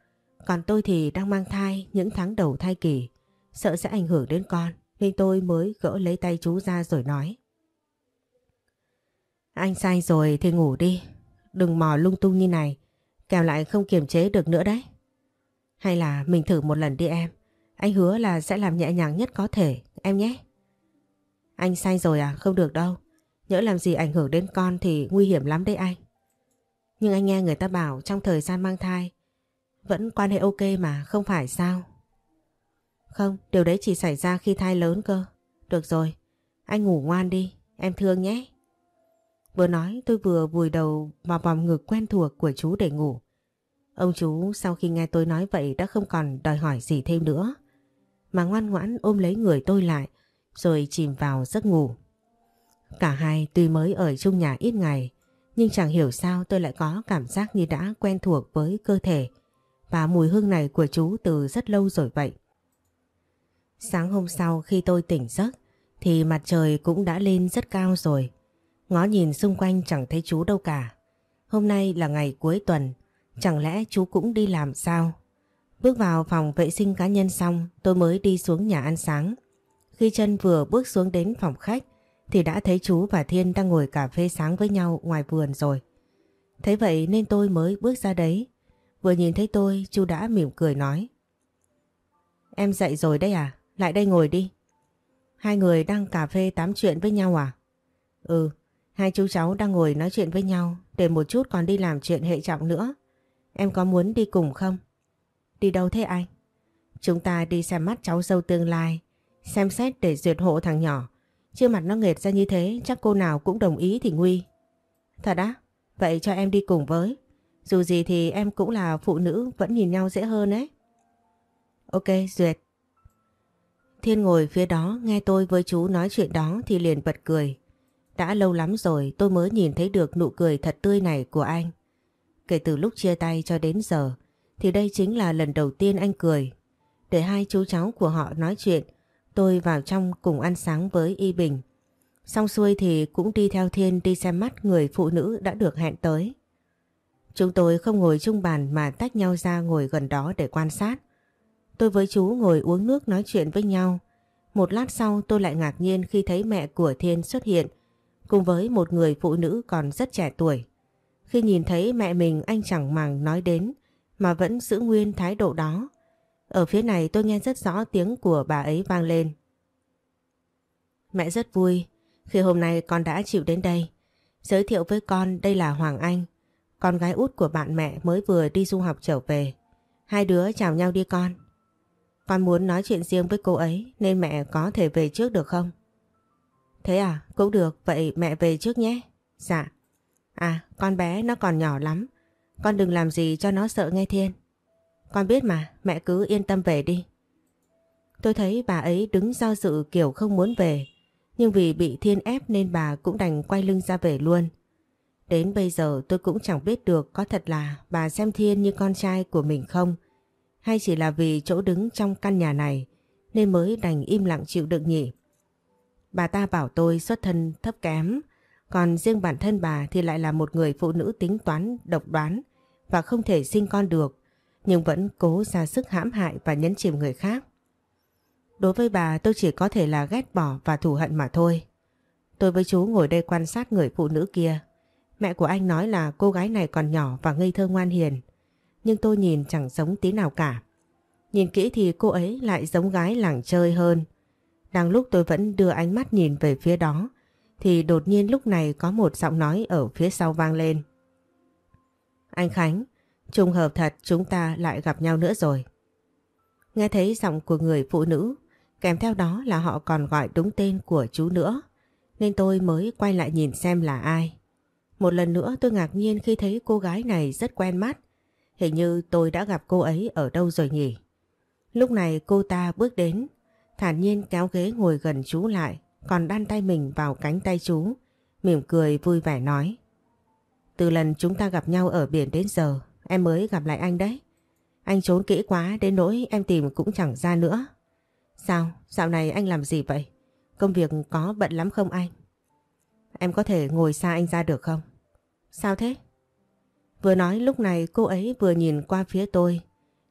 còn tôi thì đang mang thai những tháng đầu thai kỳ. Sợ sẽ ảnh hưởng đến con nên tôi mới gỡ lấy tay chú ra rồi nói. Anh say rồi thì ngủ đi. Đừng mò lung tung như này. Kèo lại không kiềm chế được nữa đấy. Hay là mình thử một lần đi em. Anh hứa là sẽ làm nhẹ nhàng nhất có thể. Em nhé. Anh sai rồi à? Không được đâu. Nhỡ làm gì ảnh hưởng đến con thì nguy hiểm lắm đấy anh. Nhưng anh nghe người ta bảo trong thời gian mang thai vẫn quan hệ ok mà không phải sao? Không, điều đấy chỉ xảy ra khi thai lớn cơ. Được rồi, anh ngủ ngoan đi, em thương nhé. Vừa nói tôi vừa vùi đầu vào vòng ngực quen thuộc của chú để ngủ. Ông chú sau khi nghe tôi nói vậy đã không còn đòi hỏi gì thêm nữa. Mà ngoan ngoãn ôm lấy người tôi lại rồi chìm vào giấc ngủ. Cả hai tuy mới ở chung nhà ít ngày nhưng chẳng hiểu sao tôi lại có cảm giác như đã quen thuộc với cơ thể và mùi hương này của chú từ rất lâu rồi vậy. Sáng hôm sau khi tôi tỉnh giấc thì mặt trời cũng đã lên rất cao rồi. Ngó nhìn xung quanh chẳng thấy chú đâu cả. Hôm nay là ngày cuối tuần, chẳng lẽ chú cũng đi làm sao? Bước vào phòng vệ sinh cá nhân xong tôi mới đi xuống nhà ăn sáng. Khi chân vừa bước xuống đến phòng khách thì đã thấy chú và Thiên đang ngồi cà phê sáng với nhau ngoài vườn rồi. Thế vậy nên tôi mới bước ra đấy. Vừa nhìn thấy tôi chú đã mỉm cười nói. Em dậy rồi đấy à? Lại đây ngồi đi. Hai người đang cà phê tám chuyện với nhau à? Ừ, hai chú cháu đang ngồi nói chuyện với nhau để một chút còn đi làm chuyện hệ trọng nữa. Em có muốn đi cùng không? Đi đâu thế anh? Chúng ta đi xem mắt cháu dâu tương lai, xem xét để duyệt hộ thằng nhỏ. Chưa mặt nó nghệt ra như thế chắc cô nào cũng đồng ý thì nguy. Thật á? Vậy cho em đi cùng với. Dù gì thì em cũng là phụ nữ vẫn nhìn nhau dễ hơn ấy. Ok, duyệt. Thiên ngồi phía đó nghe tôi với chú nói chuyện đó thì liền bật cười. Đã lâu lắm rồi tôi mới nhìn thấy được nụ cười thật tươi này của anh kể từ lúc chia tay cho đến giờ thì đây chính là lần đầu tiên anh cười. Để hai chú cháu của họ nói chuyện, tôi vào trong cùng ăn sáng với Y Bình. Xong xuôi thì cũng đi theo Thiên đi xem mắt người phụ nữ đã được hẹn tới. Chúng tôi không ngồi chung bàn mà tách nhau ra ngồi gần đó để quan sát. Tôi với chú ngồi uống nước nói chuyện với nhau. Một lát sau tôi lại ngạc nhiên khi thấy mẹ của Thiên xuất hiện cùng với một người phụ nữ còn rất trẻ tuổi. Khi nhìn thấy mẹ mình anh chẳng màng nói đến mà vẫn giữ nguyên thái độ đó. Ở phía này tôi nghe rất rõ tiếng của bà ấy vang lên. Mẹ rất vui khi hôm nay con đã chịu đến đây. Giới thiệu với con đây là Hoàng Anh, con gái út của bạn mẹ mới vừa đi du học trở về. Hai đứa chào nhau đi con. Con muốn nói chuyện riêng với cô ấy nên mẹ có thể về trước được không? Thế à, cũng được, vậy mẹ về trước nhé. Dạ. À, con bé nó còn nhỏ lắm. Con đừng làm gì cho nó sợ nghe Thiên. Con biết mà, mẹ cứ yên tâm về đi. Tôi thấy bà ấy đứng do dự kiểu không muốn về. Nhưng vì bị Thiên ép nên bà cũng đành quay lưng ra về luôn. Đến bây giờ tôi cũng chẳng biết được có thật là bà xem Thiên như con trai của mình không. Hay chỉ là vì chỗ đứng trong căn nhà này nên mới đành im lặng chịu đựng nhỉ. Bà ta bảo tôi xuất thân thấp kém, còn riêng bản thân bà thì lại là một người phụ nữ tính toán, độc đoán và không thể sinh con được, nhưng vẫn cố ra sức hãm hại và nhấn chìm người khác. Đối với bà tôi chỉ có thể là ghét bỏ và thù hận mà thôi. Tôi với chú ngồi đây quan sát người phụ nữ kia. Mẹ của anh nói là cô gái này còn nhỏ và ngây thơ ngoan hiền. Nhưng tôi nhìn chẳng giống tí nào cả. Nhìn kỹ thì cô ấy lại giống gái làng chơi hơn. Đang lúc tôi vẫn đưa ánh mắt nhìn về phía đó thì đột nhiên lúc này có một giọng nói ở phía sau vang lên. Anh Khánh, trùng hợp thật chúng ta lại gặp nhau nữa rồi. Nghe thấy giọng của người phụ nữ, kèm theo đó là họ còn gọi đúng tên của chú nữa, nên tôi mới quay lại nhìn xem là ai. Một lần nữa tôi ngạc nhiên khi thấy cô gái này rất quen mắt, hình như tôi đã gặp cô ấy ở đâu rồi nhỉ. Lúc này cô ta bước đến, thản nhiên kéo ghế ngồi gần chú lại, còn đan tay mình vào cánh tay chú, mỉm cười vui vẻ nói. Từ lần chúng ta gặp nhau ở biển đến giờ, em mới gặp lại anh đấy. Anh trốn kỹ quá đến nỗi em tìm cũng chẳng ra nữa. Sao? Dạo này anh làm gì vậy? Công việc có bận lắm không anh? Em có thể ngồi xa anh ra được không? Sao thế? Vừa nói lúc này cô ấy vừa nhìn qua phía tôi,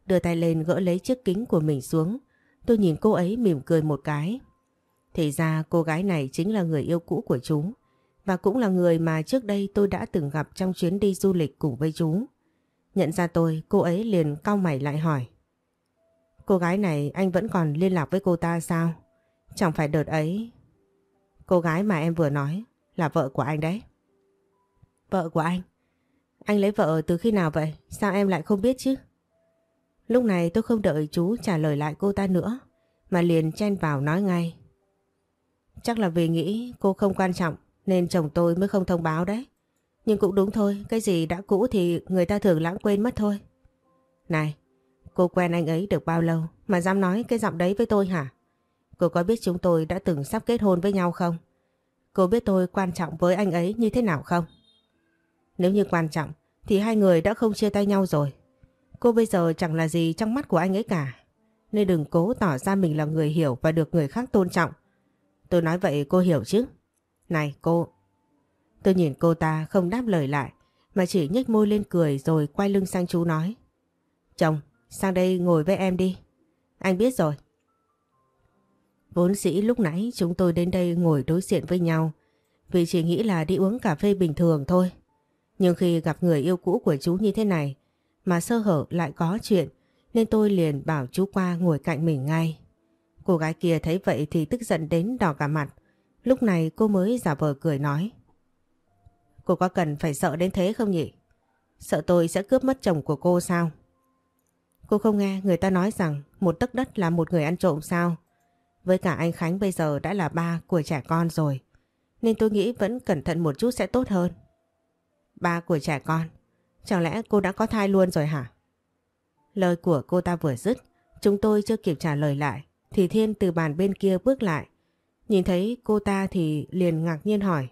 đưa tay lên gỡ lấy chiếc kính của mình xuống. Tôi nhìn cô ấy mỉm cười một cái. Thì ra cô gái này chính là người yêu cũ của chú và cũng là người mà trước đây tôi đã từng gặp trong chuyến đi du lịch cùng với chú. Nhận ra tôi, cô ấy liền cau mày lại hỏi. Cô gái này anh vẫn còn liên lạc với cô ta sao? Chẳng phải đợt ấy... Cô gái mà em vừa nói là vợ của anh đấy. Vợ của anh? Anh lấy vợ từ khi nào vậy? Sao em lại không biết chứ? Lúc này tôi không đợi chú trả lời lại cô ta nữa mà liền chen vào nói ngay. Chắc là vì nghĩ cô không quan trọng nên chồng tôi mới không thông báo đấy. Nhưng cũng đúng thôi, cái gì đã cũ thì người ta thường lãng quên mất thôi. Này, cô quen anh ấy được bao lâu mà dám nói cái giọng đấy với tôi hả? Cô có biết chúng tôi đã từng sắp kết hôn với nhau không? Cô biết tôi quan trọng với anh ấy như thế nào không? Nếu như quan trọng thì hai người đã không chia tay nhau rồi. Cô bây giờ chẳng là gì trong mắt của anh ấy cả. Nên đừng cố tỏ ra mình là người hiểu và được người khác tôn trọng. Tôi nói vậy cô hiểu chứ? Này cô! Tôi nhìn cô ta không đáp lời lại mà chỉ nhếch môi lên cười rồi quay lưng sang chú nói. Chồng, sang đây ngồi với em đi. Anh biết rồi. Vốn dĩ lúc nãy chúng tôi đến đây ngồi đối diện với nhau vì chỉ nghĩ là đi uống cà phê bình thường thôi. Nhưng khi gặp người yêu cũ của chú như thế này mà sơ hở lại có chuyện nên tôi liền bảo chú qua ngồi cạnh mình ngay. Cô gái kia thấy vậy thì tức giận đến đỏ cả mặt. Lúc này cô mới giả vờ cười nói. Cô có cần phải sợ đến thế không nhỉ? Sợ tôi sẽ cướp mất chồng của cô sao? Cô không nghe người ta nói rằng một tấc đất là một người ăn trộm sao? Với cả anh Khánh bây giờ đã là ba của trẻ con rồi. Nên tôi nghĩ vẫn cẩn thận một chút sẽ tốt hơn. Ba của trẻ con? Chẳng lẽ cô đã có thai luôn rồi hả? Lời của cô ta vừa dứt, chúng tôi chưa kịp trả lời lại, thì Thiên từ bàn bên kia bước lại. Nhìn thấy cô ta thì liền ngạc nhiên hỏi.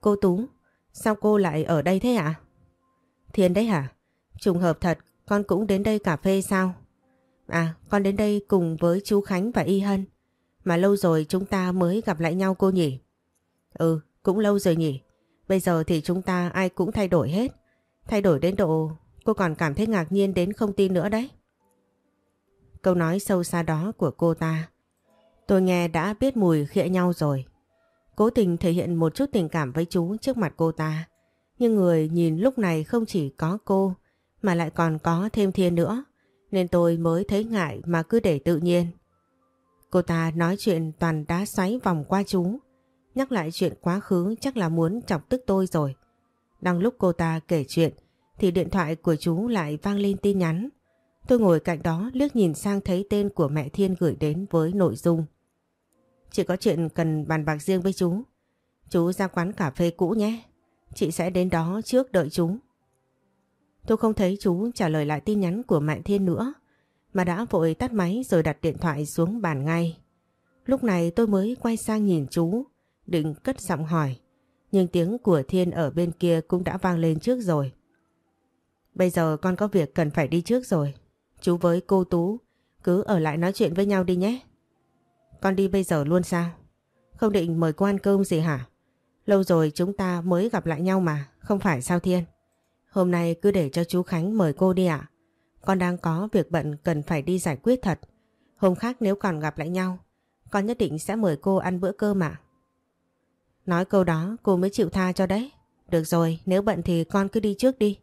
Cô Tú, sao cô lại ở đây thế ạ? Thiên đấy hả? Trùng hợp thật, con cũng đến đây cà phê sao? À, con đến đây cùng với chú Khánh và Y Hân. Mà lâu rồi chúng ta mới gặp lại nhau cô nhỉ? Ừ, cũng lâu rồi nhỉ. Bây giờ thì chúng ta ai cũng thay đổi hết. Thay đổi đến độ cô còn cảm thấy ngạc nhiên đến không tin nữa đấy. Câu nói sâu xa đó của cô ta. Tôi nghe đã biết mùi khịa nhau rồi. Cố tình thể hiện một chút tình cảm với chú trước mặt cô ta. Nhưng người nhìn lúc này không chỉ có cô, mà lại còn có thêm Thiên nữa. Nên tôi mới thấy ngại mà cứ để tự nhiên. Cô ta nói chuyện toàn đá xoáy vòng qua chú. Nhắc lại chuyện quá khứ chắc là muốn chọc tức tôi rồi. Đang lúc cô ta kể chuyện, thì điện thoại của chú lại vang lên tin nhắn. Tôi ngồi cạnh đó liếc nhìn sang thấy tên của mẹ Thiên gửi đến với nội dung. Chị có chuyện cần bàn bạc riêng với chú. Chú ra quán cà phê cũ nhé. Chị sẽ đến đó trước đợi chú. Tôi không thấy chú trả lời lại tin nhắn của mẹ Thiên nữa, mà đã vội tắt máy rồi đặt điện thoại xuống bàn ngay. Lúc này tôi mới quay sang nhìn chú, định cất giọng hỏi, nhưng tiếng của Thiên ở bên kia cũng đã vang lên trước rồi. Bây giờ con có việc cần phải đi trước rồi. Chú với cô Tú cứ ở lại nói chuyện với nhau đi nhé. Con đi bây giờ luôn sao? Không định mời cô ăn cơm gì hả? Lâu rồi chúng ta mới gặp lại nhau mà, không phải sao Thiên? Hôm nay cứ để cho chú Khánh mời cô đi ạ. Con đang có việc bận cần phải đi giải quyết thật. Hôm khác nếu còn gặp lại nhau, con nhất định sẽ mời cô ăn bữa cơm ạ. Nói câu đó cô mới chịu tha cho đấy. Được rồi, nếu bận thì con cứ đi trước đi.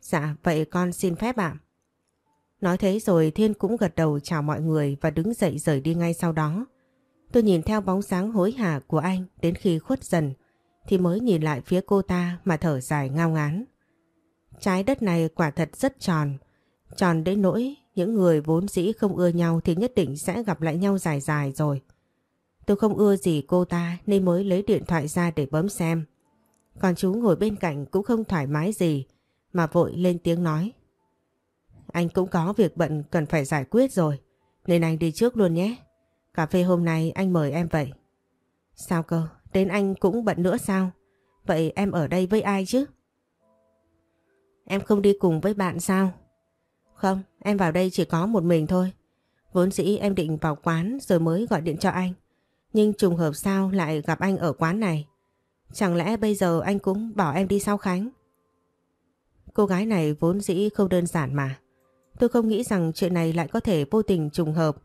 Dạ, vậy con xin phép ạ. Nói thế rồi Thiên cũng gật đầu chào mọi người và đứng dậy rời đi ngay sau đó. Tôi nhìn theo bóng sáng hối hả của anh đến khi khuất dần thì mới nhìn lại phía cô ta mà thở dài ngao ngán. Trái đất này quả thật rất tròn, tròn đến nỗi những người vốn dĩ không ưa nhau thì nhất định sẽ gặp lại nhau dài dài rồi. Tôi không ưa gì cô ta nên mới lấy điện thoại ra để bấm xem. Còn chú ngồi bên cạnh cũng không thoải mái gì mà vội lên tiếng nói. Anh cũng có việc bận cần phải giải quyết rồi nên anh đi trước luôn nhé. Cà phê hôm nay anh mời em vậy. Sao cơ? Đến anh cũng bận nữa sao? Vậy em ở đây với ai chứ? Em không đi cùng với bạn sao? Không, em vào đây chỉ có một mình thôi. Vốn dĩ em định vào quán rồi mới gọi điện cho anh. Nhưng trùng hợp sao lại gặp anh ở quán này? Chẳng lẽ bây giờ anh cũng bảo em đi sau Khánh? Cô gái này vốn dĩ không đơn giản mà. Tôi không nghĩ rằng chuyện này lại có thể vô tình trùng hợp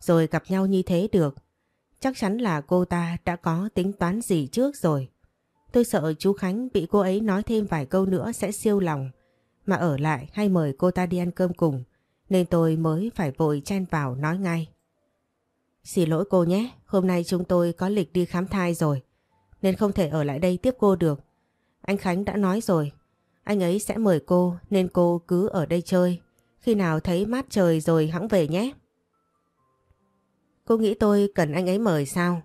rồi gặp nhau như thế được. Chắc chắn là cô ta đã có tính toán gì trước rồi. Tôi sợ chú Khánh bị cô ấy nói thêm vài câu nữa sẽ siêu lòng mà ở lại hay mời cô ta đi ăn cơm cùng nên tôi mới phải vội chen vào nói ngay. Xin lỗi cô nhé, hôm nay chúng tôi có lịch đi khám thai rồi nên không thể ở lại đây tiếp cô được. Anh Khánh đã nói rồi, anh ấy sẽ mời cô nên cô cứ ở đây chơi. Khi nào thấy mát trời rồi hãng về nhé. Cô nghĩ tôi cần anh ấy mời sao?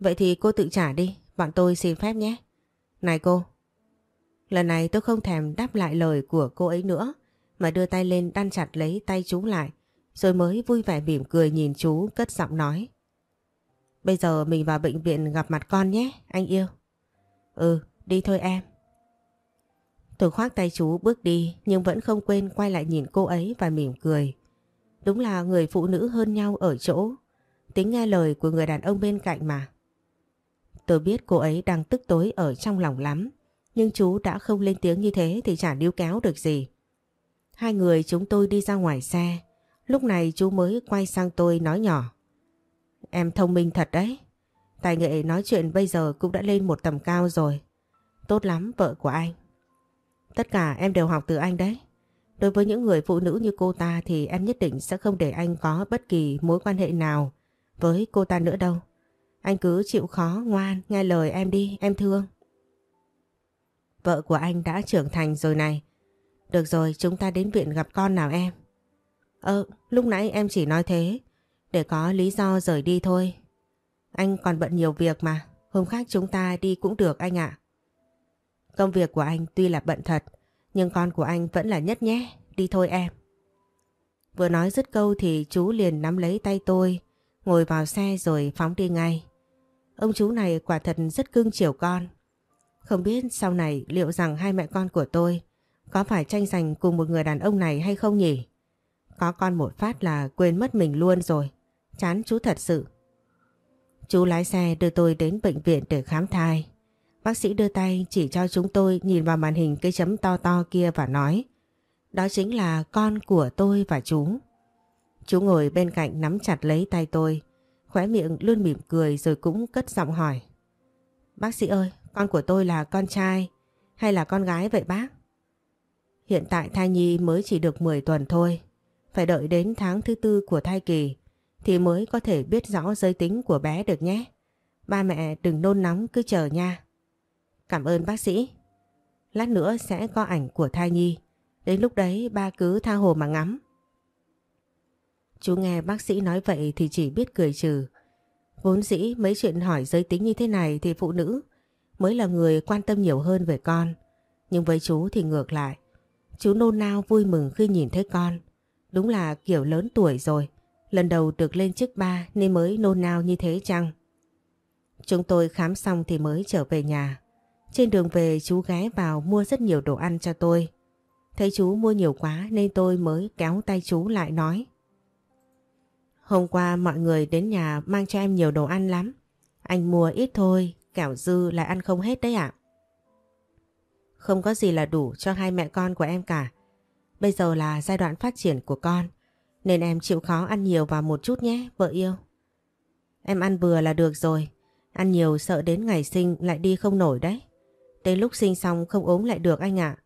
Vậy thì cô tự trả đi, bọn tôi xin phép nhé. Này cô. Lần này tôi không thèm đáp lại lời của cô ấy nữa mà đưa tay lên đan chặt lấy tay chú lại rồi mới vui vẻ mỉm cười nhìn chú cất giọng nói. Bây giờ mình vào bệnh viện gặp mặt con nhé, anh yêu. Ừ, đi thôi em. Tôi khoác tay chú bước đi, nhưng vẫn không quên quay lại nhìn cô ấy và mỉm cười. Đúng là người phụ nữ hơn nhau ở chỗ. Tính nghe lời của người đàn ông bên cạnh mà. Tôi biết cô ấy đang tức tối ở trong lòng lắm. Nhưng chú đã không lên tiếng như thế thì chả níu kéo được gì. Hai người chúng tôi đi ra ngoài xe. Lúc này chú mới quay sang tôi nói nhỏ. Em thông minh thật đấy. Tài nghệ nói chuyện bây giờ cũng đã lên một tầm cao rồi. Tốt lắm vợ của anh. Tất cả em đều học từ anh đấy. Đối với những người phụ nữ như cô ta thì em nhất định sẽ không để anh có bất kỳ mối quan hệ nào với cô ta nữa đâu. Anh cứ chịu khó ngoan, nghe lời em đi, em thương. Vợ của anh đã trưởng thành rồi này. Được rồi, chúng ta đến viện gặp con nào em. Ờ, lúc nãy em chỉ nói thế, để có lý do rời đi thôi. Anh còn bận nhiều việc mà, hôm khác chúng ta đi cũng được anh ạ. Công việc của anh tuy là bận thật, nhưng con của anh vẫn là nhất nhé, đi thôi em. Vừa nói dứt câu thì chú liền nắm lấy tay tôi, ngồi vào xe rồi phóng đi ngay. Ông chú này quả thật rất cưng chiều con. Không biết sau này liệu rằng hai mẹ con của tôi Có phải tranh giành cùng một người đàn ông này hay không nhỉ? Có con một phát là quên mất mình luôn rồi. Chán chú thật sự. Chú lái xe đưa tôi đến bệnh viện để khám thai. Bác sĩ đưa tay chỉ cho chúng tôi nhìn vào màn hình cái chấm to to kia và nói đó chính là con của tôi và chú. Chú ngồi bên cạnh nắm chặt lấy tay tôi, khóe miệng luôn mỉm cười rồi cũng cất giọng hỏi. Bác sĩ ơi, con của tôi là con trai hay là con gái vậy bác? Hiện tại thai nhi mới chỉ được 10 tuần thôi. Phải đợi đến tháng thứ tư của thai kỳ thì mới có thể biết rõ giới tính của bé được nhé. Ba mẹ đừng nôn nóng cứ chờ nha. Cảm ơn bác sĩ. Lát nữa sẽ có ảnh của thai nhi. Đến lúc đấy, ba cứ tha hồ mà ngắm. Chú nghe bác sĩ nói vậy thì chỉ biết cười trừ. Vốn dĩ mấy chuyện hỏi giới tính như thế này thì phụ nữ mới là người quan tâm nhiều hơn về con. Nhưng với chú thì ngược lại. Chú nôn nao vui mừng khi nhìn thấy con. Đúng là kiểu lớn tuổi rồi. Lần đầu được lên chức ba nên mới nôn nao như thế chăng? Chúng tôi khám xong thì mới trở về nhà. Trên đường về chú ghé vào mua rất nhiều đồ ăn cho tôi. Thấy chú mua nhiều quá nên tôi mới kéo tay chú lại nói. Hôm qua mọi người đến nhà mang cho em nhiều đồ ăn lắm. Anh mua ít thôi, kẻo dư lại ăn không hết đấy ạ. Không có gì là đủ cho hai mẹ con của em cả. Bây giờ là giai đoạn phát triển của con, nên em chịu khó ăn nhiều vào một chút nhé, vợ yêu. Em ăn vừa là được rồi, ăn nhiều sợ đến ngày sinh lại đi không nổi đấy. Đến lúc sinh xong không ốm lại được anh ạ.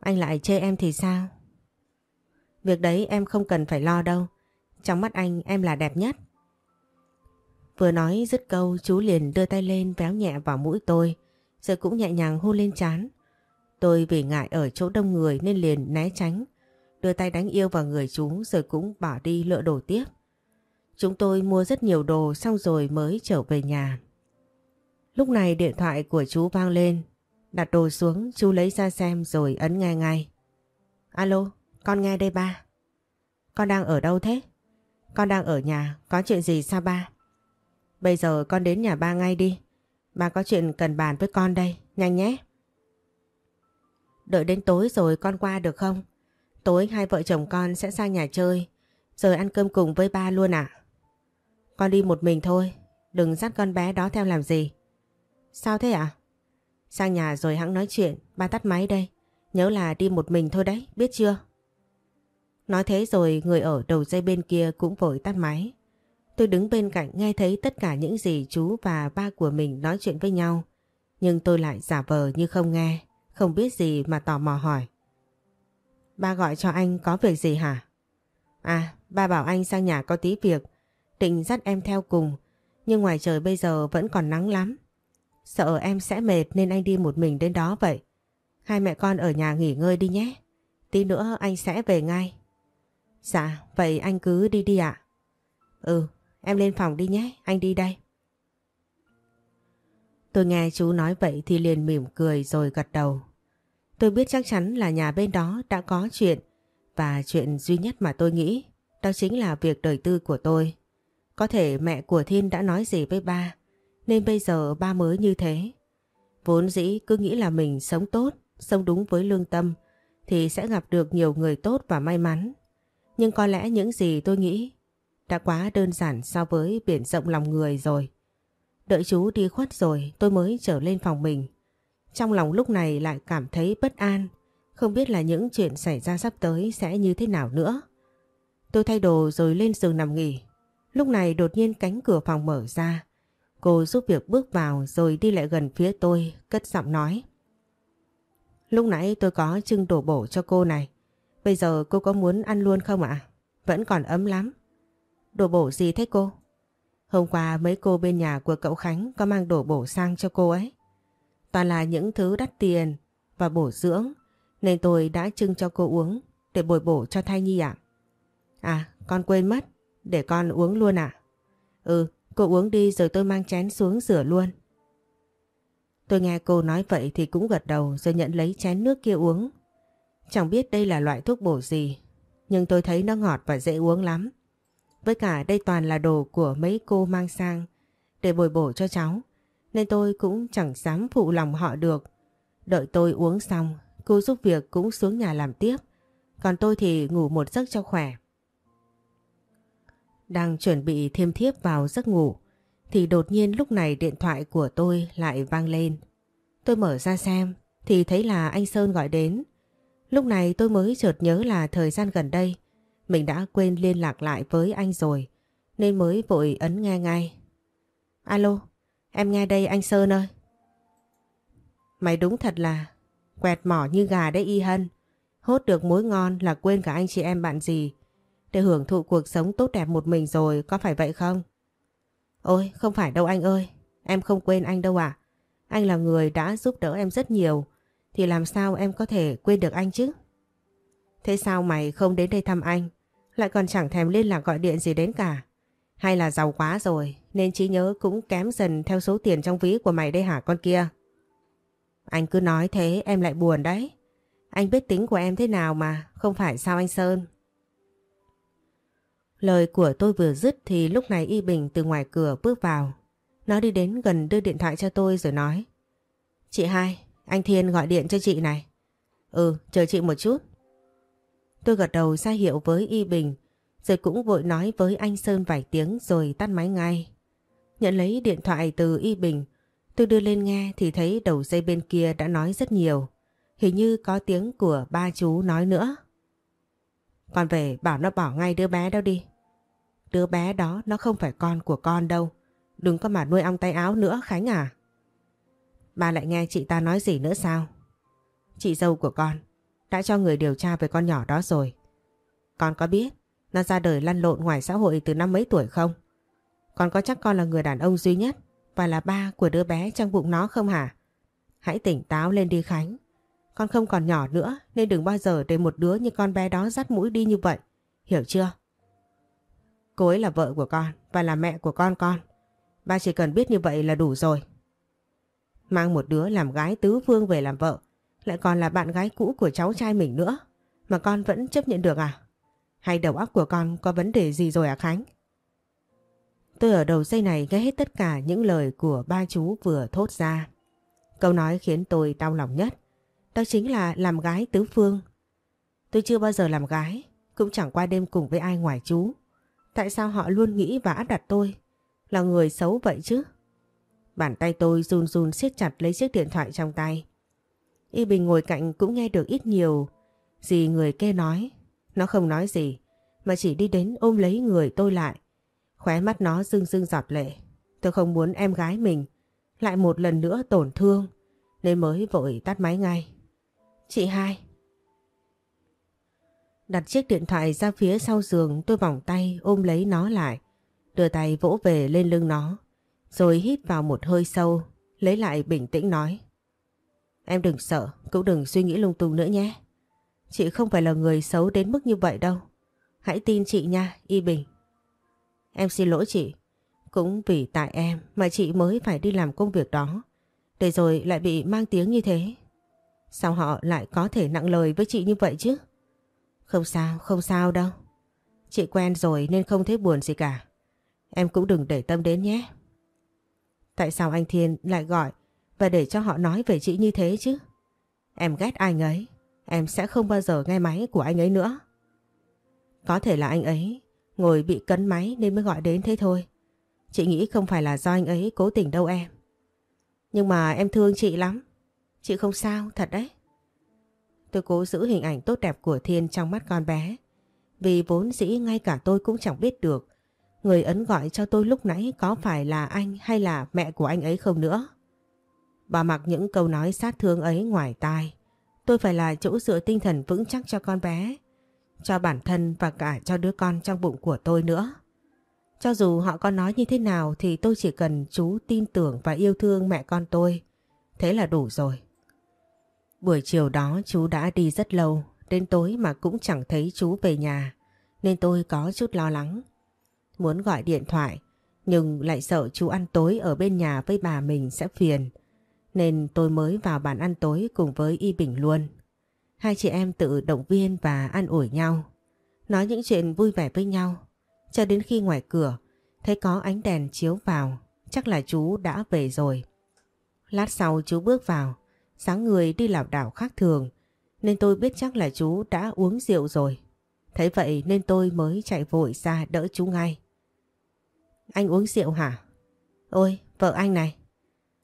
Anh lại chê em thì sao? Việc đấy em không cần phải lo đâu. Trong mắt anh, em là đẹp nhất. Vừa nói dứt câu, chú liền đưa tay lên véo nhẹ vào mũi tôi, rồi cũng nhẹ nhàng hôn lên chán. Tôi vì ngại ở chỗ đông người nên liền né tránh đưa tay đánh yêu vào người chú, rồi cũng bỏ đi lựa đồ tiếp. Chúng tôi mua rất nhiều đồ, xong rồi mới trở về nhà. Lúc này điện thoại của chú vang lên Đặt đồ xuống chú lấy ra xem rồi ấn nghe ngay. Alo, con nghe đây ba. Con đang ở đâu thế? Con đang ở nhà, có chuyện gì sao ba? Bây giờ con đến nhà ba ngay đi. Ba có chuyện cần bàn với con đây, nhanh nhé. Đợi đến tối rồi con qua được không? Tối hai vợ chồng con sẽ sang nhà chơi, rồi ăn cơm cùng với ba luôn à? Con đi một mình thôi, đừng dắt con bé đó theo làm gì. Sao thế ạ? À? Sang nhà rồi hãng nói chuyện, ba tắt máy đây. Nhớ là đi một mình thôi đấy, biết chưa? Nói thế rồi người ở đầu dây bên kia cũng vội tắt máy. Tôi đứng bên cạnh nghe thấy tất cả những gì chú và ba của mình nói chuyện với nhau. Nhưng tôi lại giả vờ như không nghe, không biết gì mà tò mò hỏi. Ba gọi cho anh có việc gì hả? À, ba bảo anh sang nhà có tí việc, định dắt em theo cùng, nhưng ngoài trời bây giờ vẫn còn nắng lắm. Sợ em sẽ mệt nên anh đi một mình đến đó vậy. Hai mẹ con ở nhà nghỉ ngơi đi nhé. Tí nữa anh sẽ về ngay. Dạ, vậy anh cứ đi đi ạ. Ừ, em lên phòng đi nhé, anh đi đây. Tôi nghe chú nói vậy thì liền mỉm cười rồi gật đầu. Tôi biết chắc chắn là nhà bên đó đã có chuyện và chuyện duy nhất mà tôi nghĩ đó chính là việc đời tư của tôi. Có thể mẹ của Thiên đã nói gì với ba nên bây giờ ba mới như thế. Vốn dĩ cứ nghĩ là mình sống tốt, sống đúng với lương tâm thì sẽ gặp được nhiều người tốt và may mắn. Nhưng có lẽ những gì tôi nghĩ đã quá đơn giản so với biển rộng lòng người rồi. Đợi chú đi khuất rồi tôi mới trở lên phòng mình. Trong lòng lúc này lại cảm thấy bất an, không biết là những chuyện xảy ra sắp tới sẽ như thế nào nữa. Tôi thay đồ rồi lên giường nằm nghỉ. Lúc này đột nhiên cánh cửa phòng mở ra. Cô giúp việc bước vào rồi đi lại gần phía tôi, cất giọng nói. Lúc nãy tôi có trưng đổ bổ cho cô này. Bây giờ cô có muốn ăn luôn không ạ? Vẫn còn ấm lắm. Đổ bổ gì thế cô? Hôm qua mấy cô bên nhà của cậu Khánh có mang đổ bổ sang cho cô ấy. Toàn là những thứ đắt tiền và bổ dưỡng nên tôi đã trưng cho cô uống để bồi bổ cho thai nhi ạ. À? con quên mất. Để con uống luôn ạ. Ừ, Cô uống đi rồi tôi mang chén xuống rửa luôn. Tôi nghe cô nói vậy thì cũng gật đầu rồi nhận lấy chén nước kia uống. Chẳng biết đây là loại thuốc bổ gì, nhưng tôi thấy nó ngọt và dễ uống lắm. Với cả đây toàn là đồ của mấy cô mang sang để bồi bổ cho cháu, nên tôi cũng chẳng dám phụ lòng họ được. Đợi tôi uống xong cô giúp việc cũng xuống nhà làm tiếp. Còn tôi thì ngủ một giấc cho khỏe. Đang chuẩn bị thêm thiếp vào giấc ngủ thì đột nhiên lúc này điện thoại của tôi lại vang lên. Tôi mở ra xem thì thấy là anh Sơn gọi đến. Lúc này tôi mới chợt nhớ là thời gian gần đây mình đã quên liên lạc lại với anh rồi nên mới vội ấn nghe ngay. Alo, em nghe đây anh Sơn ơi. Mày đúng thật là quẹt mỏ như gà đấy Y Hân. Hốt được mối ngon là quên cả anh chị em bạn gì để hưởng thụ cuộc sống tốt đẹp một mình rồi có phải vậy không? Ôi không phải đâu anh ơi, em không quên anh đâu ạ. Anh là người đã giúp đỡ em rất nhiều thì làm sao em có thể quên được anh chứ? Thế sao mày không đến đây thăm anh lại còn chẳng thèm liên lạc gọi điện gì đến cả? Hay là giàu quá rồi nên trí nhớ cũng kém dần theo số tiền trong ví của mày đây hả con kia? Anh cứ nói thế em lại buồn đấy. Anh biết tính của em thế nào mà, không phải sao anh Sơn? Lời của tôi vừa dứt thì lúc này Y Bình từ ngoài cửa bước vào. Nó đi đến gần đưa điện thoại cho tôi rồi nói. Chị hai, anh Thiên gọi điện cho chị này. Ừ, chờ chị một chút. Tôi gật đầu ra hiệu với Y Bình, rồi cũng vội nói với anh Sơn vài tiếng rồi tắt máy ngay. Nhận lấy điện thoại từ Y Bình, tôi đưa lên nghe thì thấy đầu dây bên kia đã nói rất nhiều. Hình như có tiếng của ba chú nói nữa. còn về bảo nó bỏ ngay đứa bé đó đi. Đứa bé đó nó không phải con của con đâu. Đừng có mà nuôi ong tay áo nữa, Khánh à. Ba lại nghe chị ta nói gì nữa sao? Chị dâu của con đã cho người điều tra về con nhỏ đó rồi. Con có biết nó ra đời lăn lộn ngoài xã hội từ năm mấy tuổi không? Con có chắc con là người đàn ông duy nhất và là ba của đứa bé trong bụng nó không hả? Hãy tỉnh táo lên đi, Khánh. Con không còn nhỏ nữa nên đừng bao giờ để một đứa như con bé đó dắt mũi đi như vậy. Hiểu chưa? Cô ấy là vợ của con và là mẹ của con con. Ba chỉ cần biết như vậy là đủ rồi. Mang một đứa làm gái tứ phương về làm vợ lại còn là bạn gái cũ của cháu trai mình nữa mà con vẫn chấp nhận được à? Hay đầu óc của con có vấn đề gì rồi à Khánh? Tôi ở đầu dây này nghe hết tất cả những lời của ba chú vừa thốt ra. Câu nói khiến tôi đau lòng nhất. Đó chính là làm gái tứ phương. Tôi chưa bao giờ làm gái, cũng chẳng qua đêm cùng với ai ngoài chú. Tại sao họ luôn nghĩ và áp đặt tôi là người xấu vậy chứ? Bàn tay tôi run run siết chặt lấy chiếc điện thoại trong tay. Y Bình ngồi cạnh cũng nghe được ít nhiều gì người kia nói. Nó không nói gì, mà chỉ đi đến ôm lấy người tôi lại. Khóe mắt nó rưng rưng giọt lệ. Tôi không muốn em gái mình lại một lần nữa tổn thương, nên mới vội tắt máy ngay. Chị hai. Đặt chiếc điện thoại ra phía sau giường tôi vòng tay ôm lấy nó lại. Đưa tay vỗ về lên lưng nó. Rồi hít vào một hơi sâu. Lấy lại bình tĩnh nói. Em đừng sợ, cũng đừng suy nghĩ lung tung nữa nhé. Chị không phải là người xấu đến mức như vậy đâu. Hãy tin chị nha, Y Bình. Em xin lỗi chị. Cũng vì tại em mà chị mới phải đi làm công việc đó. Để rồi lại bị mang tiếng như thế. Sao họ lại có thể nặng lời với chị như vậy chứ? Không sao, không sao đâu. Chị quen rồi nên không thấy buồn gì cả. Em cũng đừng để tâm đến nhé. Tại sao anh Thiên lại gọi và để cho họ nói về chị như thế chứ? Em ghét anh ấy. Em sẽ không bao giờ nghe máy của anh ấy nữa. Có thể là anh ấy ngồi bị cấn máy nên mới gọi đến thế thôi. Chị nghĩ không phải là do anh ấy cố tình đâu em. Nhưng mà em thương chị lắm. Chị không sao, thật đấy. Tôi cố giữ hình ảnh tốt đẹp của Thiên trong mắt con bé. Vì vốn dĩ ngay cả tôi cũng chẳng biết được người ấn gọi cho tôi lúc nãy có phải là anh hay là mẹ của anh ấy không nữa. Bà mặc những câu nói sát thương ấy ngoài tai. Tôi phải là chỗ dựa tinh thần vững chắc cho con bé, cho bản thân và cả cho đứa con trong bụng của tôi nữa. Cho dù họ có nói như thế nào thì tôi chỉ cần chú tin tưởng và yêu thương mẹ con tôi. Thế là đủ rồi. Buổi chiều đó chú đã đi rất lâu, đến tối mà cũng chẳng thấy chú về nhà, nên tôi có chút lo lắng. Muốn gọi điện thoại, nhưng lại sợ chú ăn tối ở bên nhà với bà mình sẽ phiền, nên tôi mới vào bàn ăn tối cùng với Y Bình luôn. Hai chị em tự động viên và ăn ủi nhau, nói những chuyện vui vẻ với nhau, cho đến khi ngoài cửa thấy có ánh đèn chiếu vào, chắc là chú đã về rồi. Lát sau chú bước vào, sáng người đi lảo đảo khác thường, nên tôi biết chắc là chú đã uống rượu rồi. Thấy vậy nên tôi mới chạy vội ra đỡ chú ngay. Anh uống rượu hả? Ôi, vợ anh này.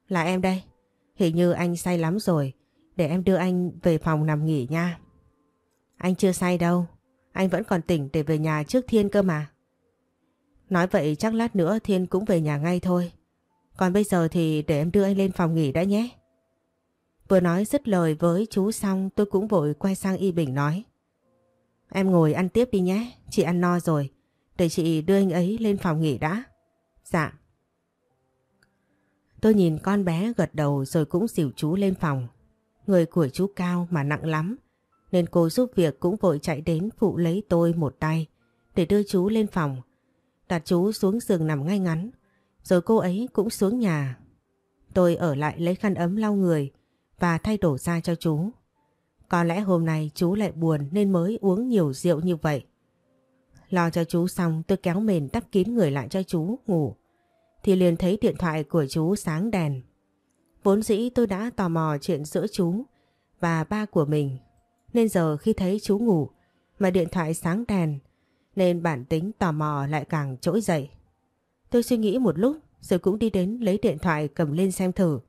Là em đây. Hình như anh say lắm rồi. Để em đưa anh về phòng nằm nghỉ nha. Anh chưa say đâu. Anh vẫn còn tỉnh để về nhà trước Thiên cơ mà. Nói vậy chắc lát nữa Thiên cũng về nhà ngay thôi. Còn bây giờ thì để em đưa anh lên phòng nghỉ đã nhé. Vừa nói dứt lời với chú xong tôi cũng vội quay sang Y Bình nói. Em ngồi ăn tiếp đi nhé, chị ăn no rồi. Để chị đưa anh ấy lên phòng nghỉ đã. Dạ. Tôi nhìn con bé gật đầu rồi cũng dìu chú lên phòng. Người của chú cao mà nặng lắm. Nên cô giúp việc cũng vội chạy đến phụ lấy tôi một tay để đưa chú lên phòng. Đặt chú xuống giường nằm ngay ngắn. Rồi cô ấy cũng xuống nhà. Tôi ở lại lấy khăn ấm lau người và thay đổ ra cho chú. Có lẽ hôm nay chú lại buồn nên mới uống nhiều rượu như vậy. Lo cho chú xong, tôi kéo mền đắp kín người lại cho chú ngủ. Thì liền thấy điện thoại của chú sáng đèn. Vốn dĩ tôi đã tò mò chuyện giữa chú và ba của mình. Nên giờ khi thấy chú ngủ mà điện thoại sáng đèn, nên bản tính tò mò lại càng trỗi dậy. Tôi suy nghĩ một lúc, rồi cũng đi đến lấy điện thoại cầm lên xem thử.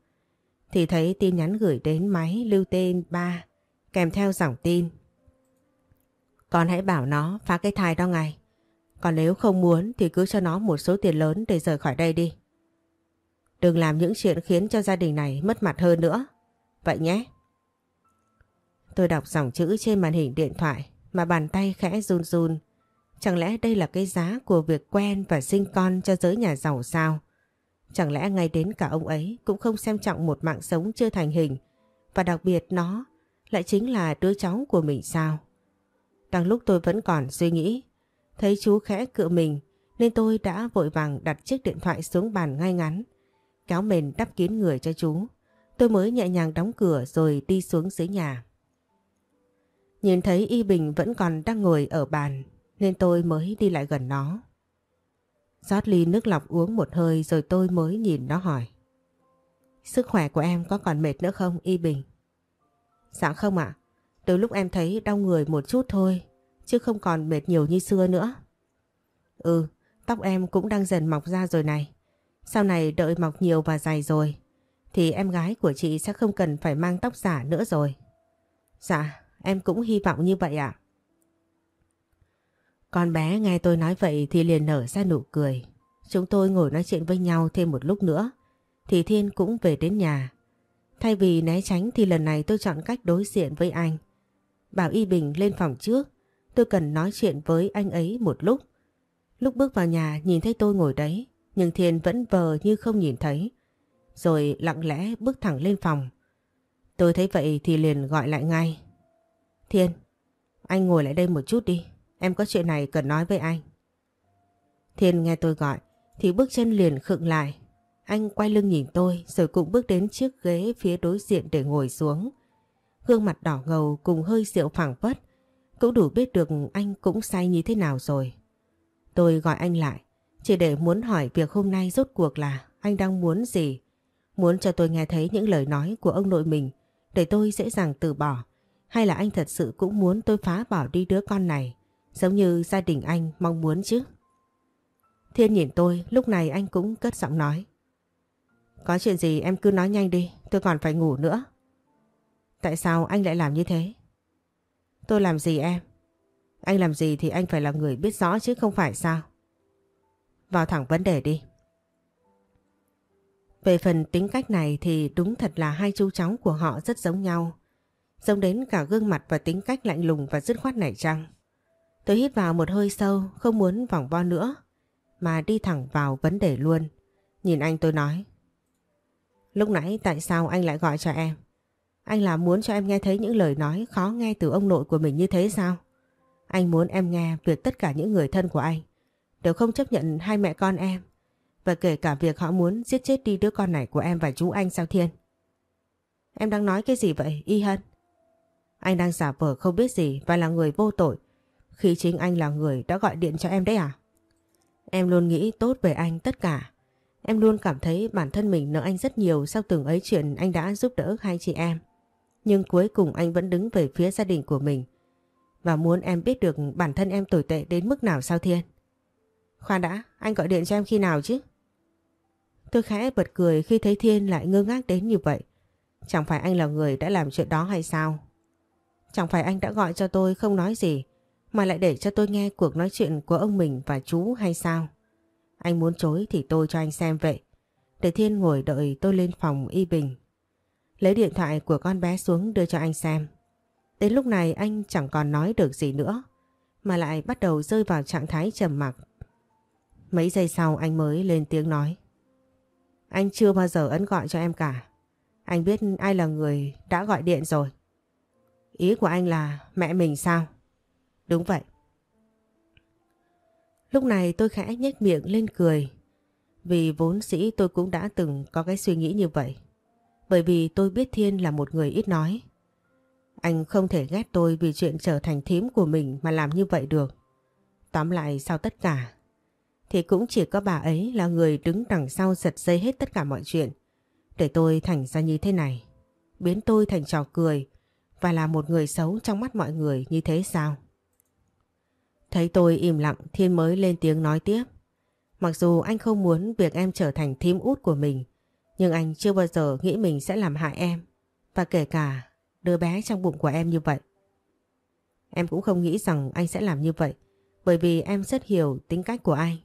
Thì thấy tin nhắn gửi đến máy lưu tên ba, kèm theo dòng tin. Con hãy bảo nó phá cái thai đó ngay. Còn nếu không muốn thì cứ cho nó một số tiền lớn để rời khỏi đây đi. Đừng làm những chuyện khiến cho gia đình này mất mặt hơn nữa. Vậy nhé. Tôi đọc dòng chữ trên màn hình điện thoại mà bàn tay khẽ run run. Chẳng lẽ đây là cái giá của việc quen và sinh con cho giới nhà giàu sao? Chẳng lẽ ngay đến cả ông ấy cũng không xem trọng một mạng sống chưa thành hình và đặc biệt nó lại chính là đứa cháu của mình sao? Đang lúc tôi vẫn còn suy nghĩ, thấy chú khẽ cựa mình nên tôi đã vội vàng đặt chiếc điện thoại xuống bàn ngay ngắn, kéo mền đắp kín người cho chú. Tôi mới nhẹ nhàng đóng cửa rồi đi xuống dưới nhà. Nhìn thấy Y Bình vẫn còn đang ngồi ở bàn nên tôi mới đi lại gần nó rót ly nước lọc uống một hơi rồi tôi mới nhìn nó hỏi. Sức khỏe của em có còn mệt nữa không Y Bình? Dạ không ạ. Từ lúc em thấy đau người một chút thôi, chứ không còn mệt nhiều như xưa nữa. Ừ, tóc em cũng đang dần mọc ra rồi này. Sau này đợi mọc nhiều và dài rồi, thì em gái của chị sẽ không cần phải mang tóc giả nữa rồi. Dạ, em cũng hy vọng như vậy ạ. Con bé nghe tôi nói vậy thì liền nở ra nụ cười. Chúng tôi ngồi nói chuyện với nhau thêm một lúc nữa, thì Thiên cũng về đến nhà. Thay vì né tránh thì lần này tôi chọn cách đối diện với anh. Bảo Y Bình lên phòng trước, tôi cần nói chuyện với anh ấy một lúc. Lúc bước vào nhà nhìn thấy tôi ngồi đấy, nhưng Thiên vẫn vờ như không nhìn thấy. Rồi lặng lẽ bước thẳng lên phòng. Tôi thấy vậy thì liền gọi lại ngay. Thiên, anh ngồi lại đây một chút đi, em có chuyện này cần nói với anh. Thiên nghe tôi gọi thì bước chân liền khựng lại anh quay lưng nhìn tôi rồi cũng bước đến chiếc ghế phía đối diện để ngồi xuống. Gương mặt đỏ ngầu cùng hơi rượu phẳng phất. Cũng đủ biết được anh cũng say như thế nào rồi. Tôi gọi anh lại, chỉ để muốn hỏi việc hôm nay rốt cuộc là anh đang muốn gì. Muốn cho tôi nghe thấy những lời nói của ông nội mình để tôi dễ dàng từ bỏ. Hay là anh thật sự cũng muốn tôi phá bỏ đi đứa con này, giống như gia đình anh mong muốn chứ. Thiên nhìn tôi, lúc này anh cũng cất giọng nói. Có chuyện gì em cứ nói nhanh đi, tôi còn phải ngủ nữa. Tại sao anh lại làm như thế? Tôi làm gì em? Anh làm gì thì anh phải là người biết rõ chứ không phải sao? Vào thẳng vấn đề đi. Về phần tính cách này thì đúng thật là hai chú cháu của họ rất giống nhau. Giống đến cả gương mặt và tính cách lạnh lùng và dứt khoát này chăng? Tôi hít vào một hơi sâu, không muốn vòng vo nữa, mà đi thẳng vào vấn đề luôn. Nhìn anh tôi nói. Lúc nãy tại sao anh lại gọi cho em? Anh là muốn cho em nghe thấy những lời nói khó nghe từ ông nội của mình như thế sao? Anh muốn em nghe việc tất cả những người thân của anh đều không chấp nhận hai mẹ con em và kể cả việc họ muốn giết chết đi đứa con này của em và chú anh sao Thiên. Em đang nói cái gì vậy Y Hân? Anh đang giả vờ không biết gì và là người vô tội khi chính anh là người đã gọi điện cho em đấy à? Em luôn nghĩ tốt về anh tất cả Em luôn cảm thấy bản thân mình nợ anh rất nhiều sau từng ấy chuyện anh đã giúp đỡ hai chị em. Nhưng cuối cùng anh vẫn đứng về phía gia đình của mình và muốn em biết được bản thân em tồi tệ đến mức nào sao Thiên. Khoan đã, anh gọi điện cho em khi nào chứ? Tôi khẽ bật cười khi thấy Thiên lại ngơ ngác đến như vậy. Chẳng phải anh là người đã làm chuyện đó hay sao? Chẳng phải anh đã gọi cho tôi không nói gì mà lại để cho tôi nghe cuộc nói chuyện của ông mình và chú hay sao? Anh muốn chối thì tôi cho anh xem vậy. Để Thiên ngồi đợi tôi lên phòng y bình. Lấy điện thoại của con bé xuống đưa cho anh xem. Đến lúc này anh chẳng còn nói được gì nữa, mà lại bắt đầu rơi vào trạng thái trầm mặc. Mấy giây sau anh mới lên tiếng nói. Anh chưa bao giờ ấn gọi cho em cả. Anh biết ai là người đã gọi điện rồi. Ý của anh là mẹ mình sao? Đúng vậy. Lúc này tôi khẽ nhếch miệng lên cười. Vì vốn sĩ tôi cũng đã từng có cái suy nghĩ như vậy. Bởi vì tôi biết Thiên là một người ít nói. Anh không thể ghét tôi vì chuyện trở thành thím của mình mà làm như vậy được. Tóm lại sau tất cả, thì cũng chỉ có bà ấy là người đứng đằng sau giật dây hết tất cả mọi chuyện. Để tôi thành ra như thế này, biến tôi thành trò cười và là một người xấu trong mắt mọi người như thế sao? Thấy tôi im lặng Thiên mới lên tiếng nói tiếp. Mặc dù anh không muốn việc em trở thành thím út của mình, nhưng anh chưa bao giờ nghĩ mình sẽ làm hại em. Và kể cả đứa bé trong bụng của em như vậy. Em cũng không nghĩ rằng anh sẽ làm như vậy bởi vì em rất hiểu tính cách của anh.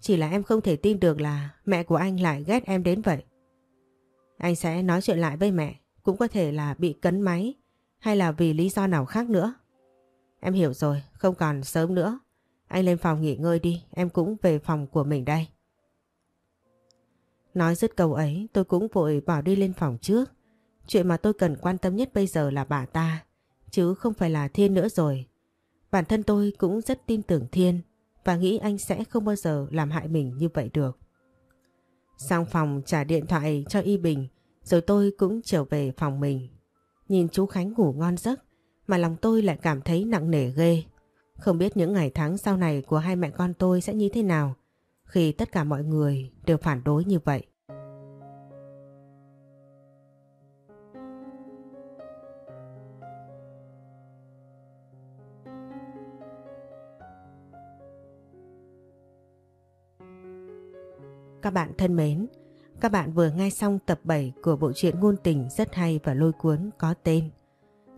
Chỉ là em không thể tin được là mẹ của anh lại ghét em đến vậy. Anh sẽ nói chuyện lại với mẹ, cũng có thể là bị cấn máy hay là vì lý do nào khác nữa. Em hiểu rồi, không còn sớm nữa. Anh lên phòng nghỉ ngơi đi, em cũng về phòng của mình đây. Nói dứt câu ấy tôi cũng vội bỏ đi lên phòng trước. Chuyện mà tôi cần quan tâm nhất bây giờ là bà ta, chứ không phải là Thiên nữa rồi. Bản thân tôi cũng rất tin tưởng Thiên và nghĩ anh sẽ không bao giờ làm hại mình như vậy được. Sang phòng trả điện thoại cho Y Bình rồi tôi cũng trở về phòng mình. Nhìn chú Khánh ngủ ngon giấc mà lòng tôi lại cảm thấy nặng nề ghê. Không biết những ngày tháng sau này của hai mẹ con tôi sẽ như thế nào khi tất cả mọi người đều phản đối như vậy. Các bạn thân mến, các bạn vừa nghe xong tập 7 của bộ truyện ngôn tình rất hay và lôi cuốn có tên